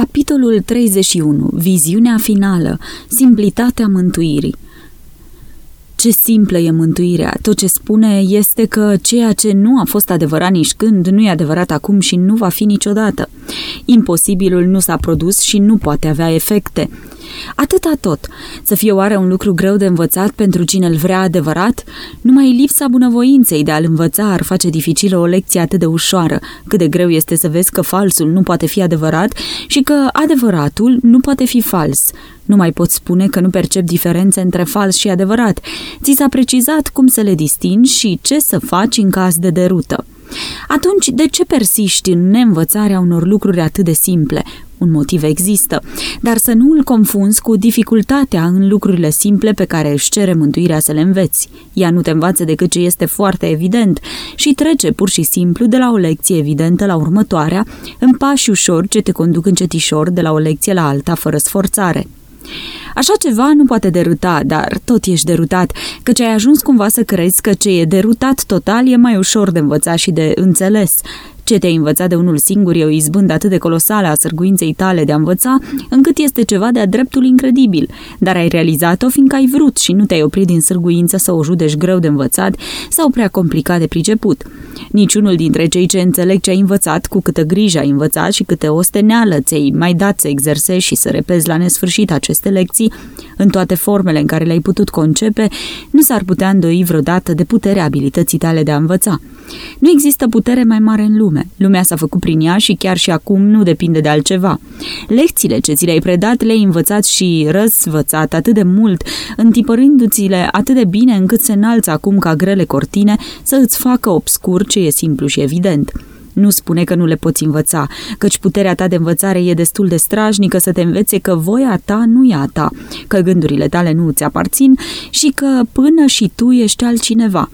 Capitolul 31. Viziunea finală. Simplitatea mântuirii. Ce simplă e mântuirea! Tot ce spune este că ceea ce nu a fost adevărat nici când, nu e adevărat acum și nu va fi niciodată. Imposibilul nu s-a produs și nu poate avea efecte. Atâta tot. Să fie oare un lucru greu de învățat pentru cine îl vrea adevărat? Numai lipsa bunăvoinței de a-l învăța ar face dificilă o lecție atât de ușoară. Cât de greu este să vezi că falsul nu poate fi adevărat și că adevăratul nu poate fi fals. Nu mai poți spune că nu percep diferențe între fals și adevărat. Ți s-a precizat cum să le distingi și ce să faci în caz de derută. Atunci, de ce persiști în neînvățarea unor lucruri atât de simple? Un motiv există, dar să nu îl confunzi cu dificultatea în lucrurile simple pe care își cere mântuirea să le înveți. Ea nu te învață decât ce este foarte evident și trece pur și simplu de la o lecție evidentă la următoarea, în pași ușor ce te conduc încetișor de la o lecție la alta fără sforțare. Așa ceva nu poate deruta, dar tot ești derutat, căci ai ajuns cumva să crezi că ce e derutat total e mai ușor de învățat și de înțeles. Ce te-ai învățat de unul singur e o izbândă atât de colosală a sârguinței tale de a învăța, încât este ceva de-a dreptul incredibil, dar ai realizat-o fiindcă ai vrut și nu te-ai oprit din sârguință să o judești greu de învățat sau prea complicat de priceput. Niciunul dintre cei ce înțeleg ce ai învățat, cu câtă grijă ai învățat și câte osteneală ți-ai mai dat să exersezi și să repezi la nesfârșit aceste lecții, în toate formele în care le-ai putut concepe, nu s-ar putea îndoi vreodată de puterea abilității tale de a învăța. Nu există putere mai mare în lume. Lumea s-a făcut prin ea și chiar și acum nu depinde de altceva. Lecțiile ce ți le-ai predat le-ai învățat și răsvățat atât de mult, întipărându-ți-le atât de bine încât se înalță acum ca grele cortine să îți facă obscur ce e simplu și evident. Nu spune că nu le poți învăța, căci puterea ta de învățare e destul de strajnică să te învețe că voia ta nu e a ta, că gândurile tale nu îți aparțin și că până și tu ești altcineva.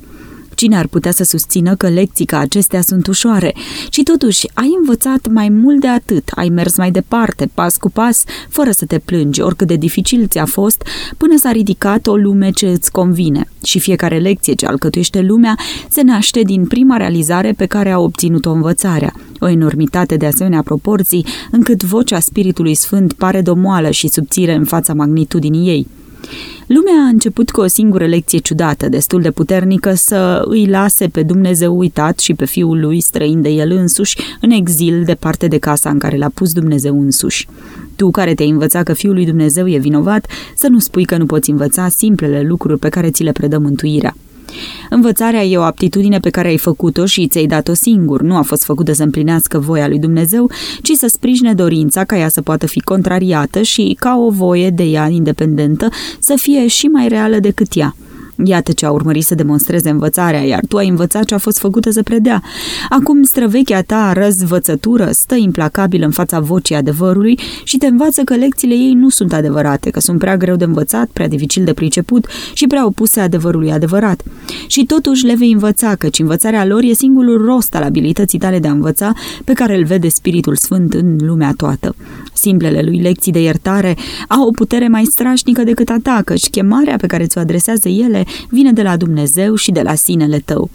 Cine ar putea să susțină că lecții ca acestea sunt ușoare? Și totuși, ai învățat mai mult de atât, ai mers mai departe, pas cu pas, fără să te plângi, oricât de dificil ți-a fost, până s-a ridicat o lume ce îți convine. Și fiecare lecție ce alcătuiește lumea se naște din prima realizare pe care a obținut-o învățarea. O enormitate de asemenea proporții, încât vocea Spiritului Sfânt pare domoală și subțire în fața magnitudinii ei. Lumea a început cu o singură lecție ciudată, destul de puternică, să îi lase pe Dumnezeu uitat și pe fiul lui străin de el însuși, în exil departe de casa în care l-a pus Dumnezeu însuși. Tu care te-ai învățat că Fiul lui Dumnezeu e vinovat, să nu spui că nu poți învăța simplele lucruri pe care ți le predă mântuirea. Învățarea e o aptitudine pe care ai făcut-o și ți-ai dat-o singur, nu a fost făcută să împlinească voia lui Dumnezeu, ci să sprijine dorința ca ea să poată fi contrariată și ca o voie de ea independentă să fie și mai reală decât ea. Iată ce a urmărit să demonstreze învățarea, iar tu ai învățat ce a fost făcută să predea. Acum străvechea ta răzvățătură stă implacabil în fața vocii adevărului și te învață că lecțiile ei nu sunt adevărate, că sunt prea greu de învățat, prea dificil de priceput și prea opuse adevărului adevărat. Și totuși le vei învăța, căci învățarea lor e singurul rost al abilității tale de a învăța pe care îl vede Spiritul Sfânt în lumea toată. Simplele lui lecții de iertare au o putere mai strașnică decât a ta, căci chemarea pe care ți-o adresează ele vine de la Dumnezeu și de la sinele tău.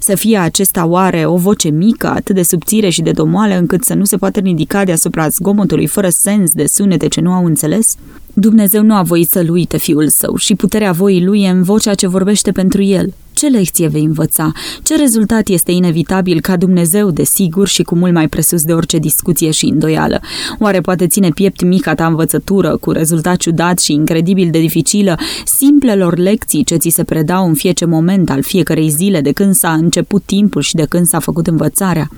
Să fie acesta oare o voce mică, atât de subțire și de domoală încât să nu se poate ridica deasupra zgomotului fără sens de sunete ce nu au înțeles? Dumnezeu nu a voit să-l uite fiul său și puterea voii lui e în vocea ce vorbește pentru el. Ce lecție vei învăța? Ce rezultat este inevitabil ca Dumnezeu, de sigur și cu mult mai presus de orice discuție și îndoială? Oare poate ține piept mica ta învățătură, cu rezultat ciudat și incredibil de dificilă, simplelor lecții ce ți se predau în fiecare moment al fiecarei zile de când s-a început timpul și de când s-a făcut învățarea?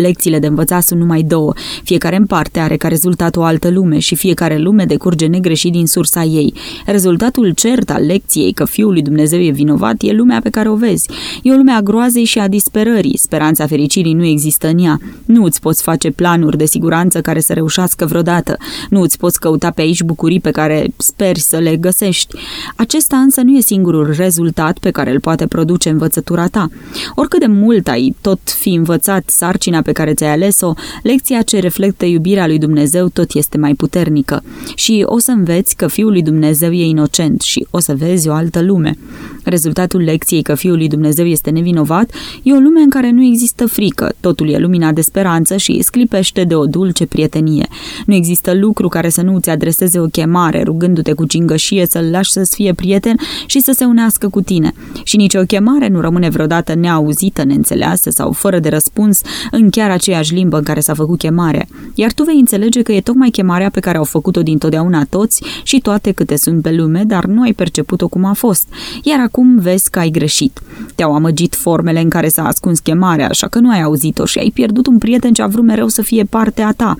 Lecțiile de învățat sunt numai două. Fiecare în parte are ca rezultat o altă lume și fiecare lume decurge negreșit din sursa ei. Rezultatul cert al lecției că Fiul lui Dumnezeu e vinovat e lumea pe care o vezi. E o lume a groazei și a disperării. Speranța fericirii nu există în ea. Nu îți poți face planuri de siguranță care să reușească vreodată. Nu îți poți căuta pe aici bucurii pe care speri să le găsești. Acesta însă nu e singurul rezultat pe care îl poate produce învățătura ta. Oricât de mult ai tot fi învățat sarcina pe pe care ți-ai ales-o, lecția ce reflectă iubirea lui Dumnezeu tot este mai puternică. Și o să înveți că Fiul lui Dumnezeu e inocent și o să vezi o altă lume. Rezultatul lecției că Fiul lui Dumnezeu este nevinovat e o lume în care nu există frică, totul e lumina de speranță și sclipește de o dulce prietenie. Nu există lucru care să nu îți adreseze o chemare, rugându-te cu cingășie să-l lași să-ți fie prieten și să se unească cu tine. Și nicio chemare nu rămâne vreodată neauzită, neînțeleasă sau fără de răspuns în chiar aceeași limbă în care s-a făcut chemarea. Iar tu vei înțelege că e tocmai chemarea pe care au făcut-o dintotdeauna toți și toate câte sunt pe lume, dar nu ai perceput-o cum a fost. Iar acum vezi că ai greșit. Te-au amăgit formele în care s-a ascuns chemarea, așa că nu ai auzit-o și ai pierdut un prieten ce a vrut mereu să fie parte a ta.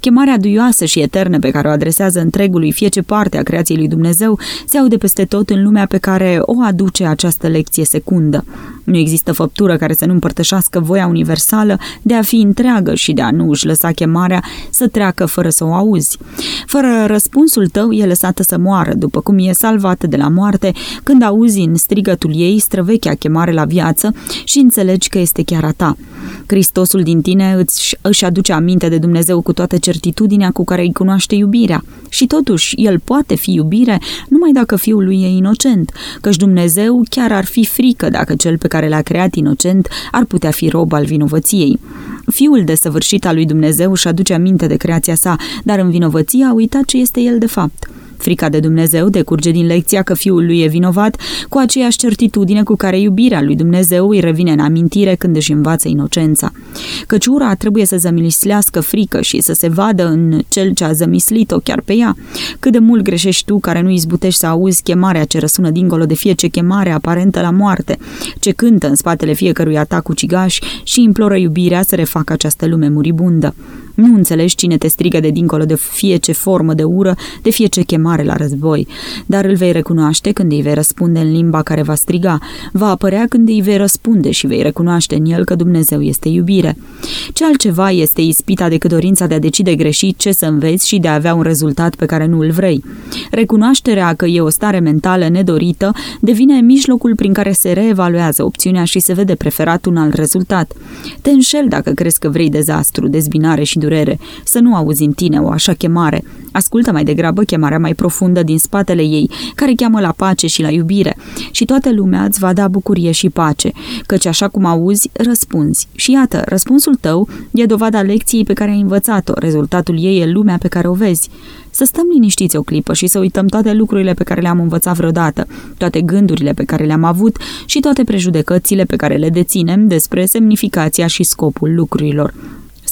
Chemarea duioasă și eternă pe care o adresează întregului fie ce parte a creației lui Dumnezeu se aude peste tot în lumea pe care o aduce această lecție secundă. Nu există făptură care să nu împărtășească voia universală de a fi întreagă și de a nu își lăsa chemarea să treacă fără să o auzi. Fără răspunsul tău e lăsată să moară, după cum e salvată de la moarte când auzi în strigătul ei străvechea chemare la viață și înțelegi că este chiar a ta. Hristosul din tine îți, își aduce aminte de Dumnezeu cu toată certitudinea cu care îi cunoaște iubirea. Și totuși, el poate fi iubire numai dacă fiul lui e inocent, căci Dumnezeu chiar ar fi frică dacă cel pe care l-a creat inocent ar putea fi rob al vinovăției. Fiul desăvârșit al lui Dumnezeu își aduce aminte de creația sa, dar în vinovăție a uitat ce este el de fapt. Frica de Dumnezeu decurge din lecția că fiul lui e vinovat, cu aceeași certitudine cu care iubirea lui Dumnezeu îi revine în amintire când își învață inocența. Căci ura trebuie să zămislească frică și să se vadă în cel ce a zămislit-o chiar pe ea. Cât de mult greșești tu care nu izbutești să auzi chemarea ce răsună dincolo de fie ce chemare aparentă la moarte, ce cântă în spatele fiecărui atac ucigaș și imploră iubirea să refacă această lume muribundă. Nu înțelegi cine te strigă de dincolo de fie ce formă de ură, de fie ce chemare la război, dar îl vei recunoaște când îi vei răspunde în limba care va striga, va apărea când îi vei răspunde și vei recunoaște în el că Dumnezeu este iubire. Ce altceva este ispita decât dorința de a decide greșit ce să înveți și de a avea un rezultat pe care nu îl vrei. Recunoașterea că e o stare mentală nedorită devine mijlocul prin care se reevaluează opțiunea și se vede preferat un alt rezultat. Te înșel dacă crezi că vrei dezastru, dezbinare și durere, să nu auzi în tine o așa chemare. Ascultă mai degrabă chemarea mai profundă din spatele ei, care cheamă la pace și la iubire. Și toată lumea îți va da bucurie și pace, căci așa cum auzi, răspunzi. Și iată, răspunsul tău e dovada lecției pe care ai învățat-o, rezultatul ei e lumea pe care o vezi. Să stăm liniștiți o clipă și să uităm toate lucrurile pe care le-am învățat vreodată, toate gândurile pe care le-am avut și toate prejudecățile pe care le deținem despre semnificația și scopul lucrurilor.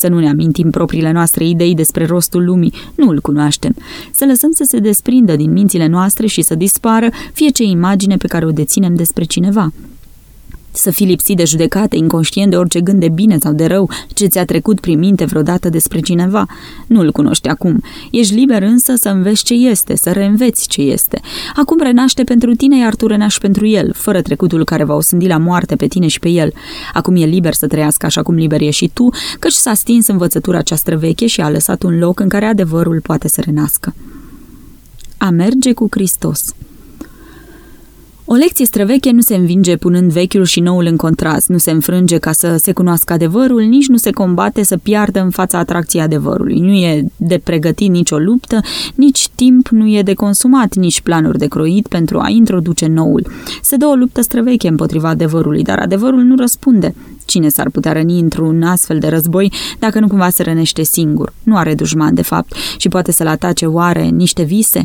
Să nu ne amintim propriile noastre idei despre rostul lumii, nu îl cunoaștem. Să lăsăm să se desprindă din mințile noastre și să dispară fie ce imagine pe care o deținem despre cineva. Să fii lipsit de judecată, inconștient de orice gând de bine sau de rău ce ți-a trecut prin minte vreodată despre cineva. Nu îl cunoști acum. Ești liber însă să înveți ce este, să reînveți ce este. Acum renaște pentru tine, iar tu renaști pentru el, fără trecutul care va osândi la moarte pe tine și pe el. Acum e liber să trăiască așa cum liber e și tu, căci s-a stins învățătura această veche și a lăsat un loc în care adevărul poate să renască. A merge cu Hristos o lecție străveche nu se învinge punând vechiul și noul în contrast, nu se înfrânge ca să se cunoască adevărul, nici nu se combate să piardă în fața atracției adevărului. Nu e de pregătit nicio luptă, nici timp nu e de consumat, nici planuri de croit pentru a introduce noul. Se dă o luptă străveche împotriva adevărului, dar adevărul nu răspunde. Cine s-ar putea răni într-un astfel de război dacă nu cumva se rănește singur? Nu are dușman, de fapt, și poate să-l atace oare niște vise?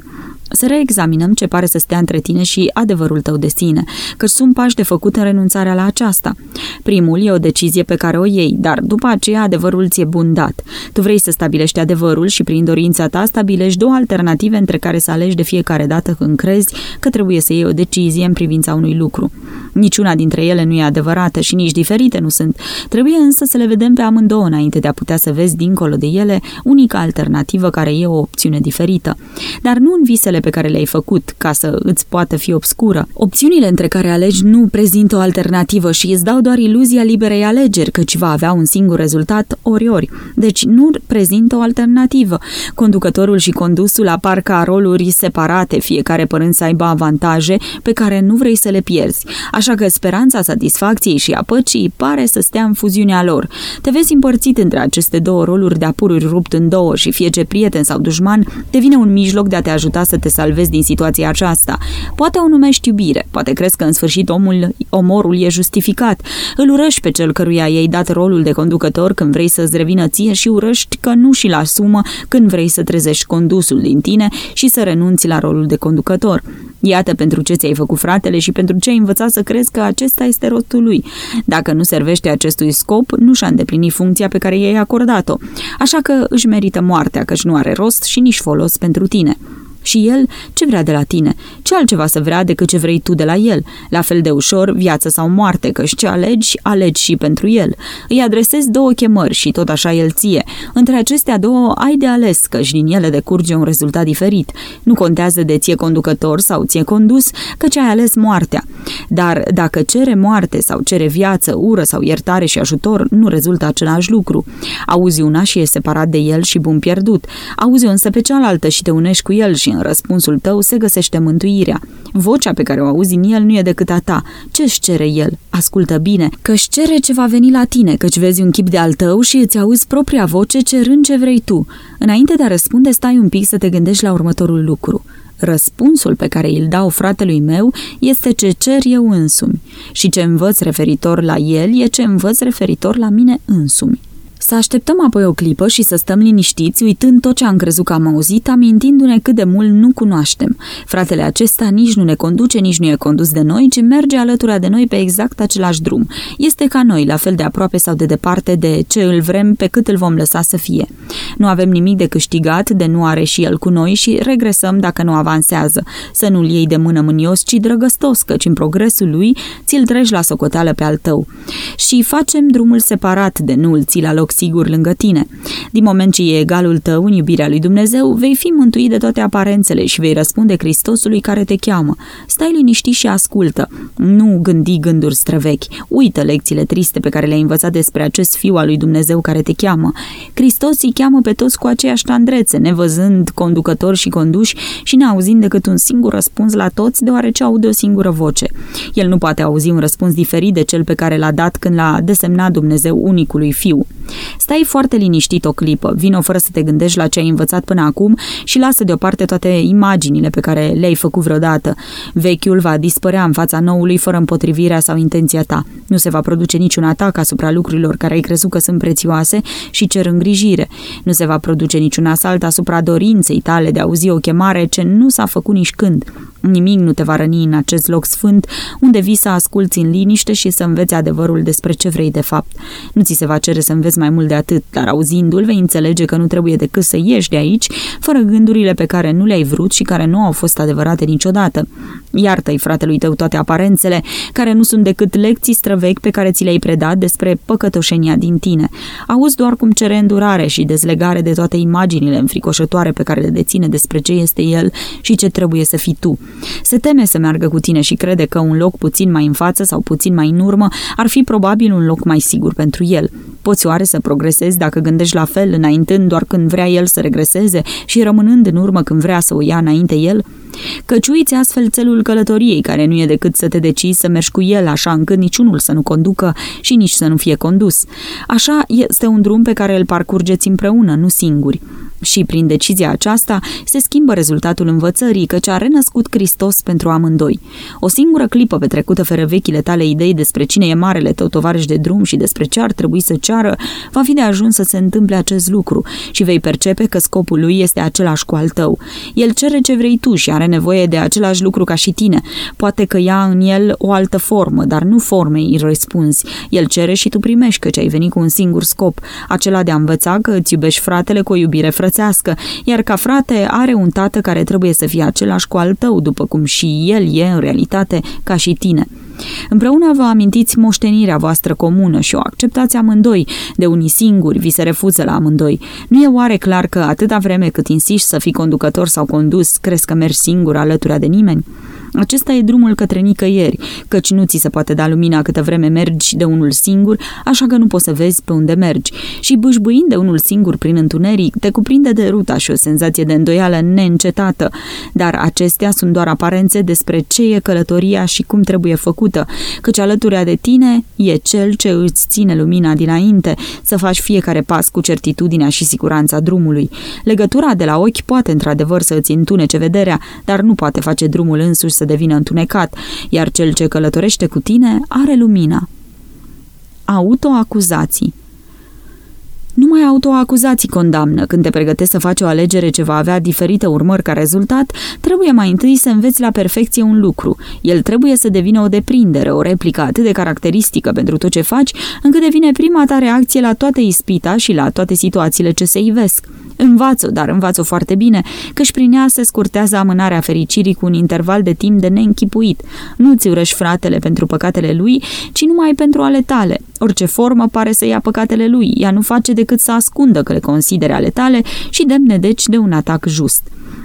Să reexaminăm ce pare să stea între tine și adevărul tău de sine, căci sunt pași de făcut în renunțarea la aceasta. Primul e o decizie pe care o iei, dar după aceea adevărul ți-e bun dat. Tu vrei să stabilești adevărul și prin dorința ta stabilești două alternative între care să alegi de fiecare dată când crezi că trebuie să iei o decizie în privința unui lucru. Niciuna dintre ele nu e adevărată și nici diferite nu sunt. Trebuie însă să le vedem pe amândouă înainte de a putea să vezi dincolo de ele unica alternativă care e o opțiune diferită. Dar nu în visele alegerile pe care le-ai făcut ca să îți poată fi obscură. Opțiunile între care alegi nu prezintă o alternativă și îți dau doar iluzia liberei alegeri, căci va avea un singur rezultat ori-ori. Deci nu prezintă o alternativă. Conducătorul și condusul apar ca roluri separate, fiecare părând să aibă avantaje pe care nu vrei să le pierzi. Așa că speranța satisfacției și a păcii pare să stea în fuziunea lor. Te vezi împărțit între aceste două roluri de apururi rupt în două și fie ce prieten sau dușman devine un mijloc de a te ajuta să te salvezi din situația aceasta. Poate o numești iubire, poate crezi că în sfârșit omul, omorul e justificat. Îl urăști pe cel căruia i-ai dat rolul de conducător când vrei să-ți revină ție și urăști că nu și-l asumă când vrei să trezești condusul din tine și să renunți la rolul de conducător. Iată pentru ce ți-ai făcut fratele și pentru ce ai învățat să crezi că acesta este rostul lui. Dacă nu servește acestui scop, nu și-a îndeplinit funcția pe care i-ai acordat-o. Așa că își merită moartea, căci nu are rost și nici folos pentru tine. Și el ce vrea de la tine? Ce altceva să vrea decât ce vrei tu de la el? La fel de ușor, viață sau moarte, căci ce alegi, alegi și pentru el. Îi adresezi două chemări și tot așa el ție. Între acestea două ai de ales, căci din ele decurge un rezultat diferit. Nu contează de ție conducător sau ție condus, căci ai ales moartea. Dar dacă cere moarte sau cere viață, ură sau iertare și ajutor, nu rezultă același lucru. Auzi una și e separat de el și bun pierdut. Auzi însă pe cealaltă și te unești cu el și în răspunsul tău se găsește mântuirea. Vocea pe care o auzi în el nu e decât a ta. Ce-și cere el? Ascultă bine, că-și cere ce va veni la tine, căci vezi un chip de al tău și îți auzi propria voce cerând ce vrei tu. Înainte de a răspunde, stai un pic să te gândești la următorul lucru. Răspunsul pe care îl dau fratelui meu este ce cer eu însumi și ce învăț referitor la el e ce învăț referitor la mine însumi. Să așteptăm apoi o clipă și să stăm liniștiți, uitând tot ce am crezut că am auzit, amintindu-ne cât de mult nu cunoaștem. Fratele acesta nici nu ne conduce, nici nu e condus de noi, ci merge alături de noi pe exact același drum. Este ca noi, la fel de aproape sau de departe de ce îl vrem pe cât îl vom lăsa să fie. Nu avem nimic de câștigat, de nu are și el cu noi și regresăm dacă nu avansează. Să nu-l iei de mână mânios, ci drăgăstos, căci în progresul lui ți-l treci la socoteală pe al tău. Și facem drumul separat de nu-l ții la loc sigur lângă tine. Din moment ce e egalul tău în iubirea lui Dumnezeu, vei fi mântuit de toate aparențele și vei răspunde Hristosului care te cheamă. Stai liniștit și ascultă. Nu gândi gânduri străvechi. Uită lecțiile triste pe care le-ai învățat despre acest fiu al lui Dumnezeu care te cheamă. Hristos îi cheamă pe toți cu aceeași tandrețe, nevăzând conducători și conduși și neauzind decât un singur răspuns la toți, deoarece aude o singură voce. El nu poate auzi un răspuns diferit de cel pe care l-a dat când l-a desemnat Dumnezeu unicului fiu. Stai foarte liniștit o clipă, vino fără să te gândești la ce ai învățat până acum și lasă deoparte toate imaginile pe care le-ai făcut vreodată. Vechiul va dispărea în fața noului fără împotrivirea sau intenția ta. Nu se va produce niciun atac asupra lucrurilor care ai crezut că sunt prețioase și cer îngrijire. Nu se va produce niciun asalt asupra dorinței tale de a auzi o chemare ce nu s-a făcut nici când. Nimic nu te va răni în acest loc sfânt, unde vii să asculți în liniște și să înveți adevărul despre ce vrei de fapt. Nu ți se va cere să înveți mai mult de atât, dar auzindu-l vei înțelege că nu trebuie decât să ieși de aici, fără gândurile pe care nu le-ai vrut și care nu au fost adevărate niciodată. Iartă-i fratelui tău toate aparențele, care nu sunt decât lecții străvechi pe care ți le-ai predat despre păcătoșenia din tine. Auzi doar cum cere îndurare și dezlegare de toate imaginile înfricoșătoare pe care le deține despre ce este el și ce trebuie să fii tu. Se teme să meargă cu tine și crede că un loc puțin mai în față sau puțin mai în urmă ar fi probabil un loc mai sigur pentru el. Poți oare să progresezi dacă gândești la fel, înaintând doar când vrea el să regreseze și rămânând în urmă când vrea să o ia înainte el? Căci uiți astfel țelul călătoriei, care nu e decât să te decizi să mergi cu el, așa încât niciunul să nu conducă și nici să nu fie condus. Așa este un drum pe care îl parcurgeți împreună, nu singuri. Și prin decizia aceasta se schimbă rezultatul învățării, căci a renăscut Hristos pentru amândoi. O singură clipă petrecută fără vechile tale idei despre cine e marele tău tovarăș de drum și despre ce ar trebui să ceară, va fi de ajuns să se întâmple acest lucru și vei percepe că scopul lui este același cu al tău. El cere ce vrei tu și are nevoie de același lucru ca și tine. Poate că ia în el o altă formă, dar nu formei îi răspunzi. El cere și tu primești că ce ai venit cu un singur scop, acela de a învăța că îți iubești fratele cu o iubire frățească, iar ca frate are un tată care trebuie să fie același cu al tău, după cum și el e în realitate ca și tine. Împreună vă amintiți moștenirea voastră comună și o acceptați amândoi, de unii singuri, vi se refuză la amândoi. Nu e oare clar că atâta vreme cât insiști să fii conducător sau condus, crezi că mergi singur alături de nimeni? Acesta e drumul către nicăieri, căci nu ți se poate da lumina câtă vreme mergi de unul singur, așa că nu poți să vezi pe unde mergi. Și bâșbâind de unul singur prin întuneric, te cuprinde de ruta și o senzație de îndoială neîncetată, dar acestea sunt doar aparențe despre ce e călătoria și cum trebuie făcută, căci alături de tine e cel ce îți ține lumina dinainte, să faci fiecare pas cu certitudinea și siguranța drumului. Legătura de la ochi poate într-adevăr să îți întunece vederea, dar nu poate face drumul însuși să devină întunecat, iar cel ce călătorește cu tine are lumina. Autoacuzații numai autoacuzații condamnă. Când te pregătești să faci o alegere ce va avea diferite urmări ca rezultat, trebuie mai întâi să înveți la perfecție un lucru. El trebuie să devină o deprindere, o replică atât de caracteristică pentru tot ce faci, încât devine prima ta reacție la toate ispita și la toate situațiile ce se ivesc. Învață-o, dar învață-o foarte bine, căci prin ea se scurtează amânarea fericirii cu un interval de timp de neînchipuit. Nu ți urăși fratele pentru păcatele lui, ci numai pentru ale tale. Orice formă pare să ia păcatele lui, ea nu face decât să ascundă că le considere ale tale și demne deci de un atac just.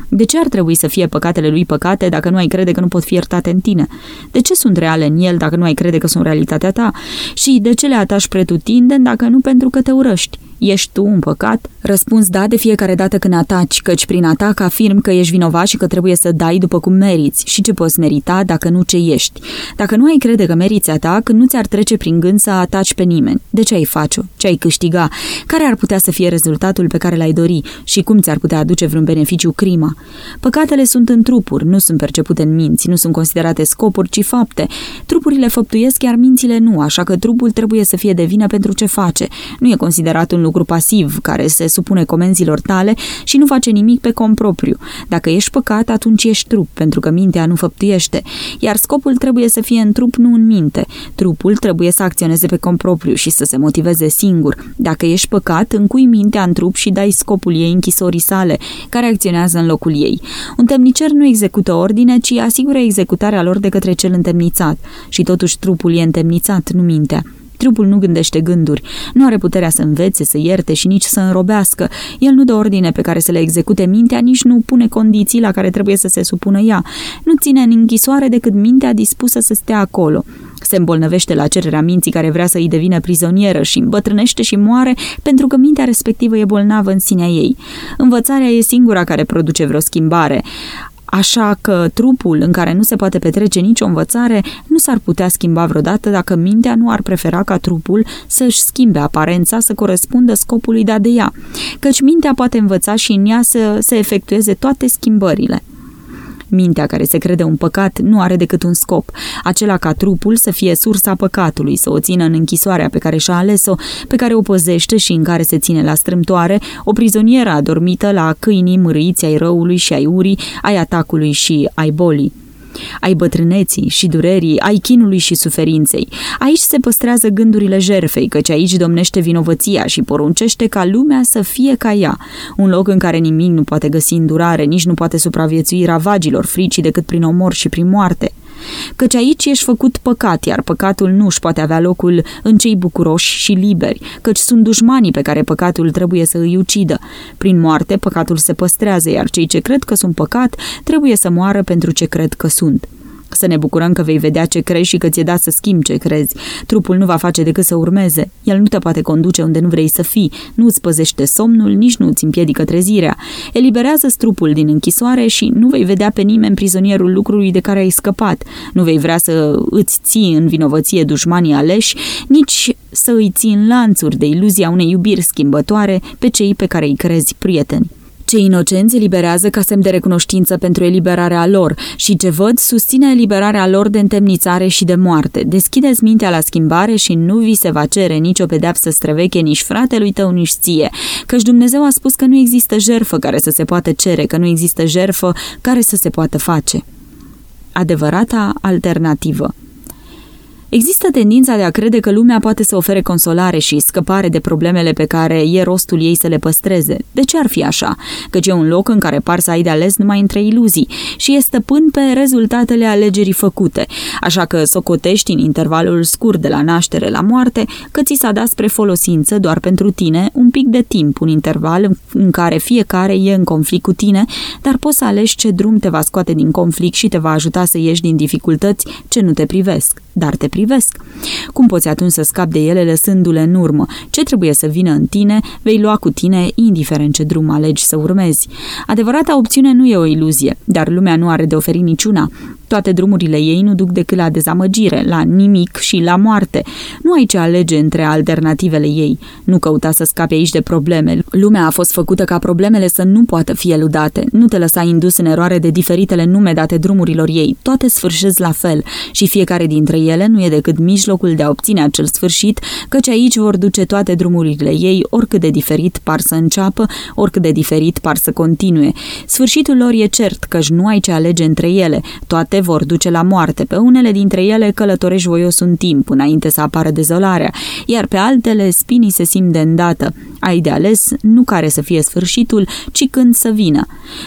De ce ar trebui să fie păcatele lui păcate dacă nu ai crede că nu pot fi iertate în tine? De ce sunt reale în el dacă nu ai crede că sunt realitatea ta? Și de ce le atași pretutindeni dacă nu pentru că te urăști? Ești tu un păcat? Răspuns da de fiecare dată când ataci, căci prin atac afirm că ești vinovat și că trebuie să dai după cum meriți și ce poți merita dacă nu ce ești. Dacă nu ai crede că meriți atac, nu ți-ar trece prin gând să ataci pe nimeni. De ce ai face-o? Ce ai câștiga? Care ar putea să fie rezultatul pe care l-ai dori și cum ți-ar putea aduce vreun beneficiu crima? Păcatele sunt în trupuri, nu sunt percepute în minți, nu sunt considerate scopuri, ci fapte. Trupurile făptuiesc, iar mințile nu, așa că trupul trebuie să fie de vină pentru ce face. Nu e considerat un lucru pasiv care se supune comenzilor tale și nu face nimic pe compropriu. Dacă ești păcat, atunci ești trup, pentru că mintea nu făptuiește, iar scopul trebuie să fie în trup, nu în minte. Trupul trebuie să acționeze pe compropriu și să se motiveze singur. Dacă ești păcat, încui mintea în trup și dai scopul ei închisorii sale, care acționează în locul ei. Un temnicer nu execută ordine, ci asigură executarea lor de către cel întemnițat. Și totuși trupul e întemnițat, nu mintea. Trupul nu gândește gânduri, nu are puterea să învețe, să ierte și nici să înrobească. El nu dă ordine pe care să le execute mintea, nici nu pune condiții la care trebuie să se supună ea. Nu ține în închisoare decât mintea dispusă să stea acolo. Se îmbolnăvește la cererea minții care vrea să îi devină prizonieră și îmbătrânește și moare pentru că mintea respectivă e bolnavă în sinea ei. Învățarea e singura care produce vreo schimbare. Așa că trupul în care nu se poate petrece nicio învățare nu s-ar putea schimba vreodată dacă mintea nu ar prefera ca trupul să-și schimbe aparența să corespundă scopului dat de ea, căci mintea poate învăța și în ea să se efectueze toate schimbările. Mintea care se crede un păcat nu are decât un scop, acela ca trupul să fie sursa păcatului, să o țină în închisoarea pe care și-a ales-o, pe care o păzește și în care se ține la strâmtoare, o prizonieră adormită la câinii mârâiți ai răului și ai urii, ai atacului și ai bolii ai bătrâneții și durerii, ai chinului și suferinței. Aici se păstrează gândurile jerfei, căci aici domnește vinovăția și poruncește ca lumea să fie ca ea, un loc în care nimic nu poate găsi îndurare, nici nu poate supraviețui ravagilor fricii decât prin omor și prin moarte căci aici ești făcut păcat, iar păcatul nu își poate avea locul în cei bucuroși și liberi, căci sunt dușmanii pe care păcatul trebuie să îi ucidă. Prin moarte, păcatul se păstrează, iar cei ce cred că sunt păcat trebuie să moară pentru ce cred că sunt. Să ne bucurăm că vei vedea ce crezi și că ți-e dat să schimbi ce crezi. Trupul nu va face decât să urmeze. El nu te poate conduce unde nu vrei să fii, nu îți păzește somnul, nici nu îți împiedică trezirea. Eliberează trupul din închisoare și nu vei vedea pe nimeni prizonierul lucrului de care ai scăpat. Nu vei vrea să îți ții în vinovăție dușmanii aleși, nici să îi ții în lanțuri de iluzia unei iubiri schimbătoare pe cei pe care îi crezi prieteni. Cei inocenți eliberează ca semn de recunoștință pentru eliberarea lor și ce văd susține eliberarea lor de întemnițare și de moarte. Deschideți mintea la schimbare și nu vi se va cere nicio pedeapsă străveche nici fratelui tău, nici ție, căci Dumnezeu a spus că nu există jerfă care să se poată cere, că nu există jerfă care să se poată face. Adevărata alternativă Există tendința de a crede că lumea poate să ofere consolare și scăpare de problemele pe care e rostul ei să le păstreze. De ce ar fi așa? Căci e un loc în care par să ai de ales numai între iluzii și e stăpân pe rezultatele alegerii făcute, așa că socotești în intervalul scurt de la naștere la moarte că ți s-a dat spre folosință doar pentru tine un pic de timp, un interval în care fiecare e în conflict cu tine, dar poți să alegi ce drum te va scoate din conflict și te va ajuta să ieși din dificultăți ce nu te privesc, dar te privesc. Cum poți atunci să scapi de ele lăsându-le în urmă? Ce trebuie să vină în tine, vei lua cu tine, indiferent ce drum alegi să urmezi. Adevărata opțiune nu e o iluzie, dar lumea nu are de oferit niciuna. Toate drumurile ei nu duc decât la dezamăgire, la nimic și la moarte. Nu ai ce alege între alternativele ei. Nu căuta să scape aici de probleme. Lumea a fost făcută ca problemele să nu poată fi eludate. Nu te lăsa indus în eroare de diferitele nume date drumurilor ei. Toate sfârșesc la fel și fiecare dintre ele nu e decât mijlocul de a obține acel sfârșit, căci aici vor duce toate drumurile ei, oricât de diferit par să înceapă, oricât de diferit par să continue. Sfârșitul lor e cert, căci nu ai ce alege între ele. Toate vor duce la moarte. Pe unele dintre ele călătorești voios un timp, înainte să apară dezolarea, iar pe altele spinii se simt de îndată. Ai de ales nu care să fie sfârșitul, ci când să vină.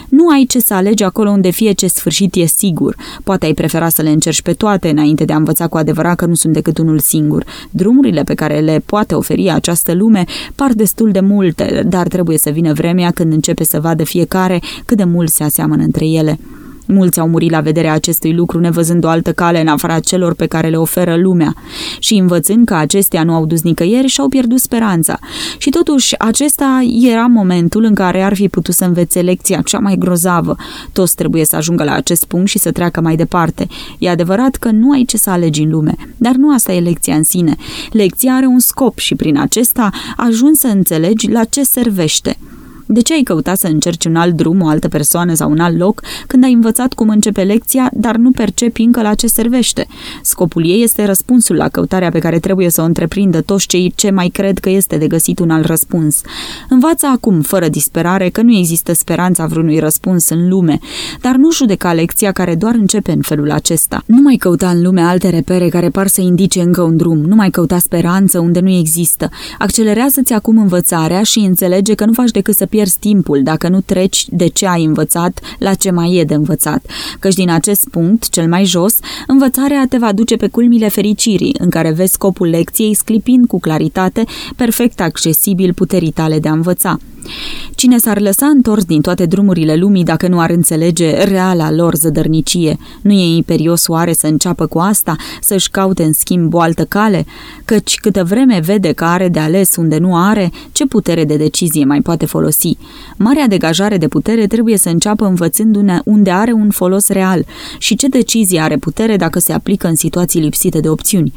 Nu ai ce să alegi acolo unde fie ce sfârșit e sigur. Poate ai prefera să le încerci pe toate înainte de a învăța cu adevărat că nu sunt decât unul singur. Drumurile pe care le poate oferi această lume par destul de multe, dar trebuie să vină vremea când începe să vadă fiecare cât de mult se aseamănă între ele. Mulți au murit la vederea acestui lucru, nevăzând o altă cale în afara celor pe care le oferă lumea și învățând că acestea nu au dus nicăieri și au pierdut speranța. Și totuși, acesta era momentul în care ar fi putut să învețe lecția cea mai grozavă. Toți trebuie să ajungă la acest punct și să treacă mai departe. E adevărat că nu ai ce să alegi în lume, dar nu asta e lecția în sine. Lecția are un scop și prin acesta ajungi să înțelegi la ce servește. De ce ai căutat să încerci un alt drum, o altă persoană sau un alt loc, când ai învățat cum începe lecția, dar nu percepi încă la ce servește? Scopul ei este răspunsul la căutarea pe care trebuie să o întreprindă toți cei ce mai cred că este de găsit un alt răspuns. Învață acum, fără disperare, că nu există speranța vreunui răspuns în lume, dar nu judeca lecția care doar începe în felul acesta. Nu mai căuta în lume alte repere care par să indice încă un drum, nu mai căuta speranță unde nu există. Accelerează-ți acum învățarea și înțelege că nu faci decât să pierzi timpul dacă nu treci de ce ai învățat la ce mai e de învățat, căci din acest punct, cel mai jos, învățarea te va duce pe culmile fericirii, în care vezi scopul lecției sclipind cu claritate, perfect accesibil puterii tale de a învăța. Cine s-ar lăsa întors din toate drumurile lumii dacă nu ar înțelege reala lor zădărnicie? Nu e imperios oare să înceapă cu asta, să-și caute în schimb o altă cale? Căci câtă vreme vede că are de ales unde nu are, ce putere de decizie mai poate folosi? Marea degajare de putere trebuie să înceapă învățând unde are un folos real și ce decizie are putere dacă se aplică în situații lipsite de opțiuni.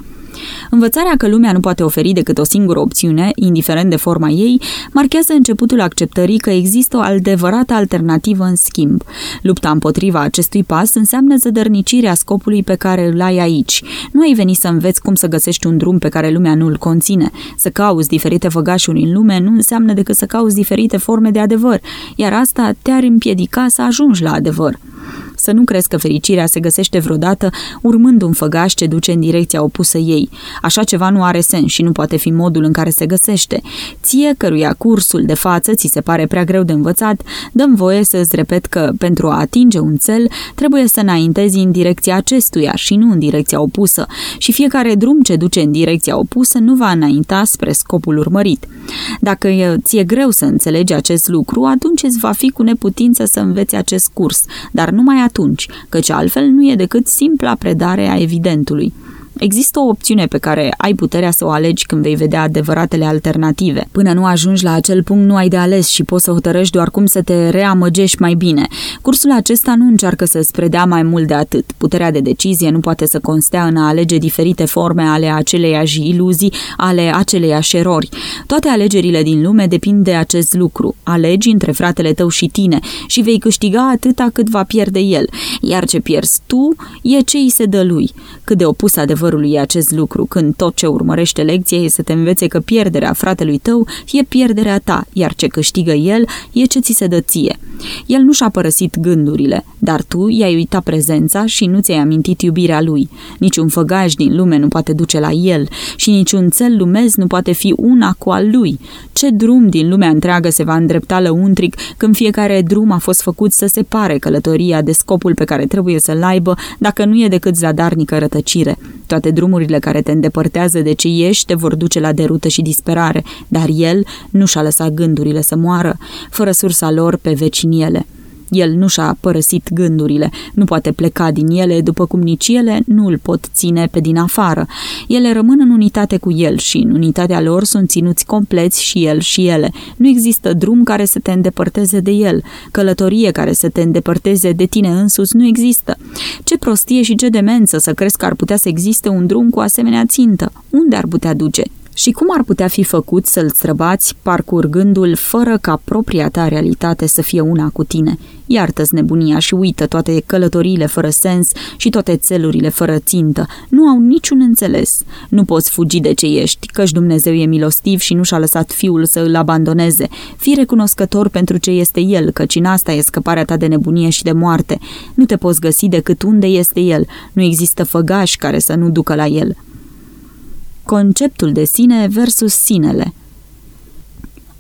Învățarea că lumea nu poate oferi decât o singură opțiune, indiferent de forma ei, marchează începutul acceptării că există o adevărată alternativă în schimb. Lupta împotriva acestui pas înseamnă zădărnicirea scopului pe care îl ai aici. Nu ai venit să înveți cum să găsești un drum pe care lumea nu îl conține. Să cauți diferite făgașuri în lume nu înseamnă decât să cauți diferite forme de adevăr, iar asta te-ar împiedica să ajungi la adevăr. Să nu crezi că fericirea se găsește vreodată urmând un făgaș ce duce în direcția opusă ei. Așa ceva nu are sens și nu poate fi modul în care se găsește. Ție, căruia cursul de față ți se pare prea greu de învățat, dăm voie să îți repet că, pentru a atinge un cel, trebuie să înaintezi în direcția acestuia și nu în direcția opusă și fiecare drum ce duce în direcția opusă nu va înainta spre scopul urmărit. Dacă ți-e greu să înțelegi acest lucru, atunci îți va fi cu neputință să înveți acest curs, dar numai atunci, căci altfel nu e decât simpla predare a evidentului. Există o opțiune pe care ai puterea să o alegi când vei vedea adevăratele alternative. Până nu ajungi la acel punct, nu ai de ales și poți să hotărăști doar cum să te reamăgești mai bine. Cursul acesta nu încearcă să-ți predea mai mult de atât. Puterea de decizie nu poate să constea în a alege diferite forme ale aceleiași iluzii, ale aceleiași erori. Toate alegerile din lume depind de acest lucru. Alegi între fratele tău și tine și vei câștiga atâta cât va pierde el, iar ce pierzi tu e ce îi se dă lui. Cât de opus adevăr adevărului e acest lucru, când tot ce urmărește lecția e să te învețe că pierderea fratelui tău e pierderea ta, iar ce câștigă el e ce ți se dă ție. El nu și-a părăsit gândurile, dar tu i-ai uitat prezența și nu ți-ai amintit iubirea lui. Niciun făgaș din lume nu poate duce la el și niciun cel lumez nu poate fi una cu al lui. Ce drum din lumea întreagă se va îndrepta lăuntric când fiecare drum a fost făcut să separe călătoria de scopul pe care trebuie să-l aibă, dacă nu e decât zadarnică rătăcire. Toate drumurile care te îndepărtează de ce ești te vor duce la derută și disperare, dar el nu și-a lăsat gândurile să moară, fără sursa lor pe veciniele. El nu și-a părăsit gândurile, nu poate pleca din ele, după cum nici ele nu îl pot ține pe din afară. Ele rămân în unitate cu el și în unitatea lor sunt ținuți compleți și el și ele. Nu există drum care să te îndepărteze de el, călătorie care să te îndepărteze de tine însuți nu există. Ce prostie și ce demență să crezi că ar putea să existe un drum cu asemenea țintă. Unde ar putea duce? Și cum ar putea fi făcut să-l străbați parcurgându-l fără ca propria ta realitate să fie una cu tine? Iartă-ți nebunia și uită toate călătoriile fără sens și toate țelurile fără țintă. Nu au niciun înțeles. Nu poți fugi de ce ești, căci Dumnezeu e milostiv și nu și-a lăsat fiul să îl abandoneze. Fii recunoscător pentru ce este el, căci în asta e scăparea ta de nebunie și de moarte. Nu te poți găsi decât unde este el. Nu există făgaș care să nu ducă la el conceptul de sine versus sinele.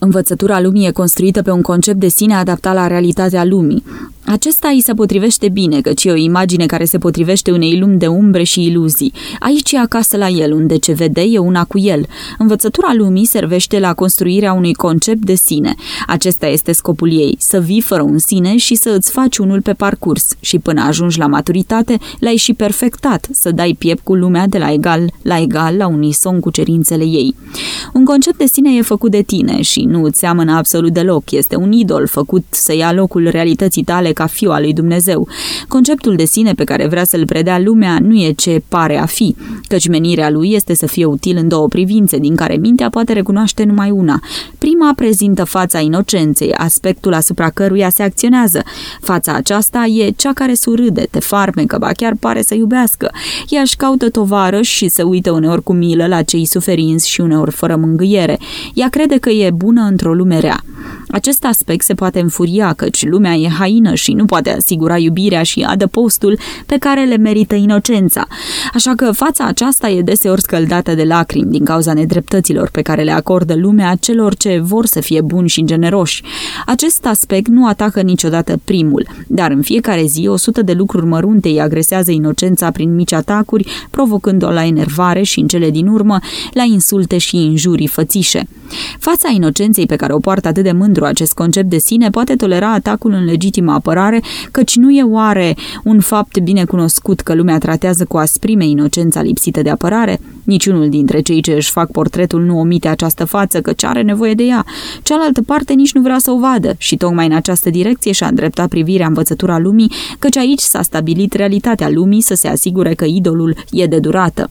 Învățătura lumii e construită pe un concept de sine adaptat la realitatea lumii. Acesta îi se potrivește bine, căci e o imagine care se potrivește unei lumi de umbre și iluzii. Aici e acasă la el, unde ce vede e una cu el. Învățătura lumii servește la construirea unui concept de sine. Acesta este scopul ei, să vii fără un sine și să îți faci unul pe parcurs. Și până ajungi la maturitate, l-ai și perfectat, să dai piept cu lumea de la egal la egal, la unison cu cerințele ei. Un concept de sine e făcut de tine și nu îți seamănă absolut deloc. Este un idol făcut să ia locul realității tale ca fiu al lui Dumnezeu. Conceptul de sine pe care vrea să-l predea lumea nu e ce pare a fi, căci menirea lui este să fie util în două privințe, din care mintea poate recunoaște numai una. Prima prezintă fața inocenței, aspectul asupra căruia se acționează. Fața aceasta e cea care surâde, te farmecă, ba chiar pare să iubească. Ea își caută tovarăș și se uită uneori cu milă la cei suferinți și uneori fără mângâiere. Ea crede că e bună într-o lume rea. Acest aspect se poate înfuria, căci lumea e haină și nu poate asigura iubirea și adăpostul pe care le merită inocența. Așa că fața aceasta e deseori scăldată de lacrimi din cauza nedreptăților pe care le acordă lumea celor ce vor să fie buni și generoși. Acest aspect nu atacă niciodată primul, dar în fiecare zi o sută de lucruri mărunte îi agresează inocența prin mici atacuri, provocând-o la enervare și în cele din urmă la insulte și injurii fățișe. Fața inocenței pe care o poartă atât de mândru acest concept de sine poate tolera atacul în legitimă apărare, căci nu e oare un fapt bine cunoscut că lumea tratează cu asprime inocența lipsită de apărare? Niciunul dintre cei ce își fac portretul nu omite această față, căci are nevoie de ea. Cealaltă parte nici nu vrea să o vadă și tocmai în această direcție și-a îndreptat privirea învățătura lumii, căci aici s-a stabilit realitatea lumii să se asigure că idolul e de durată.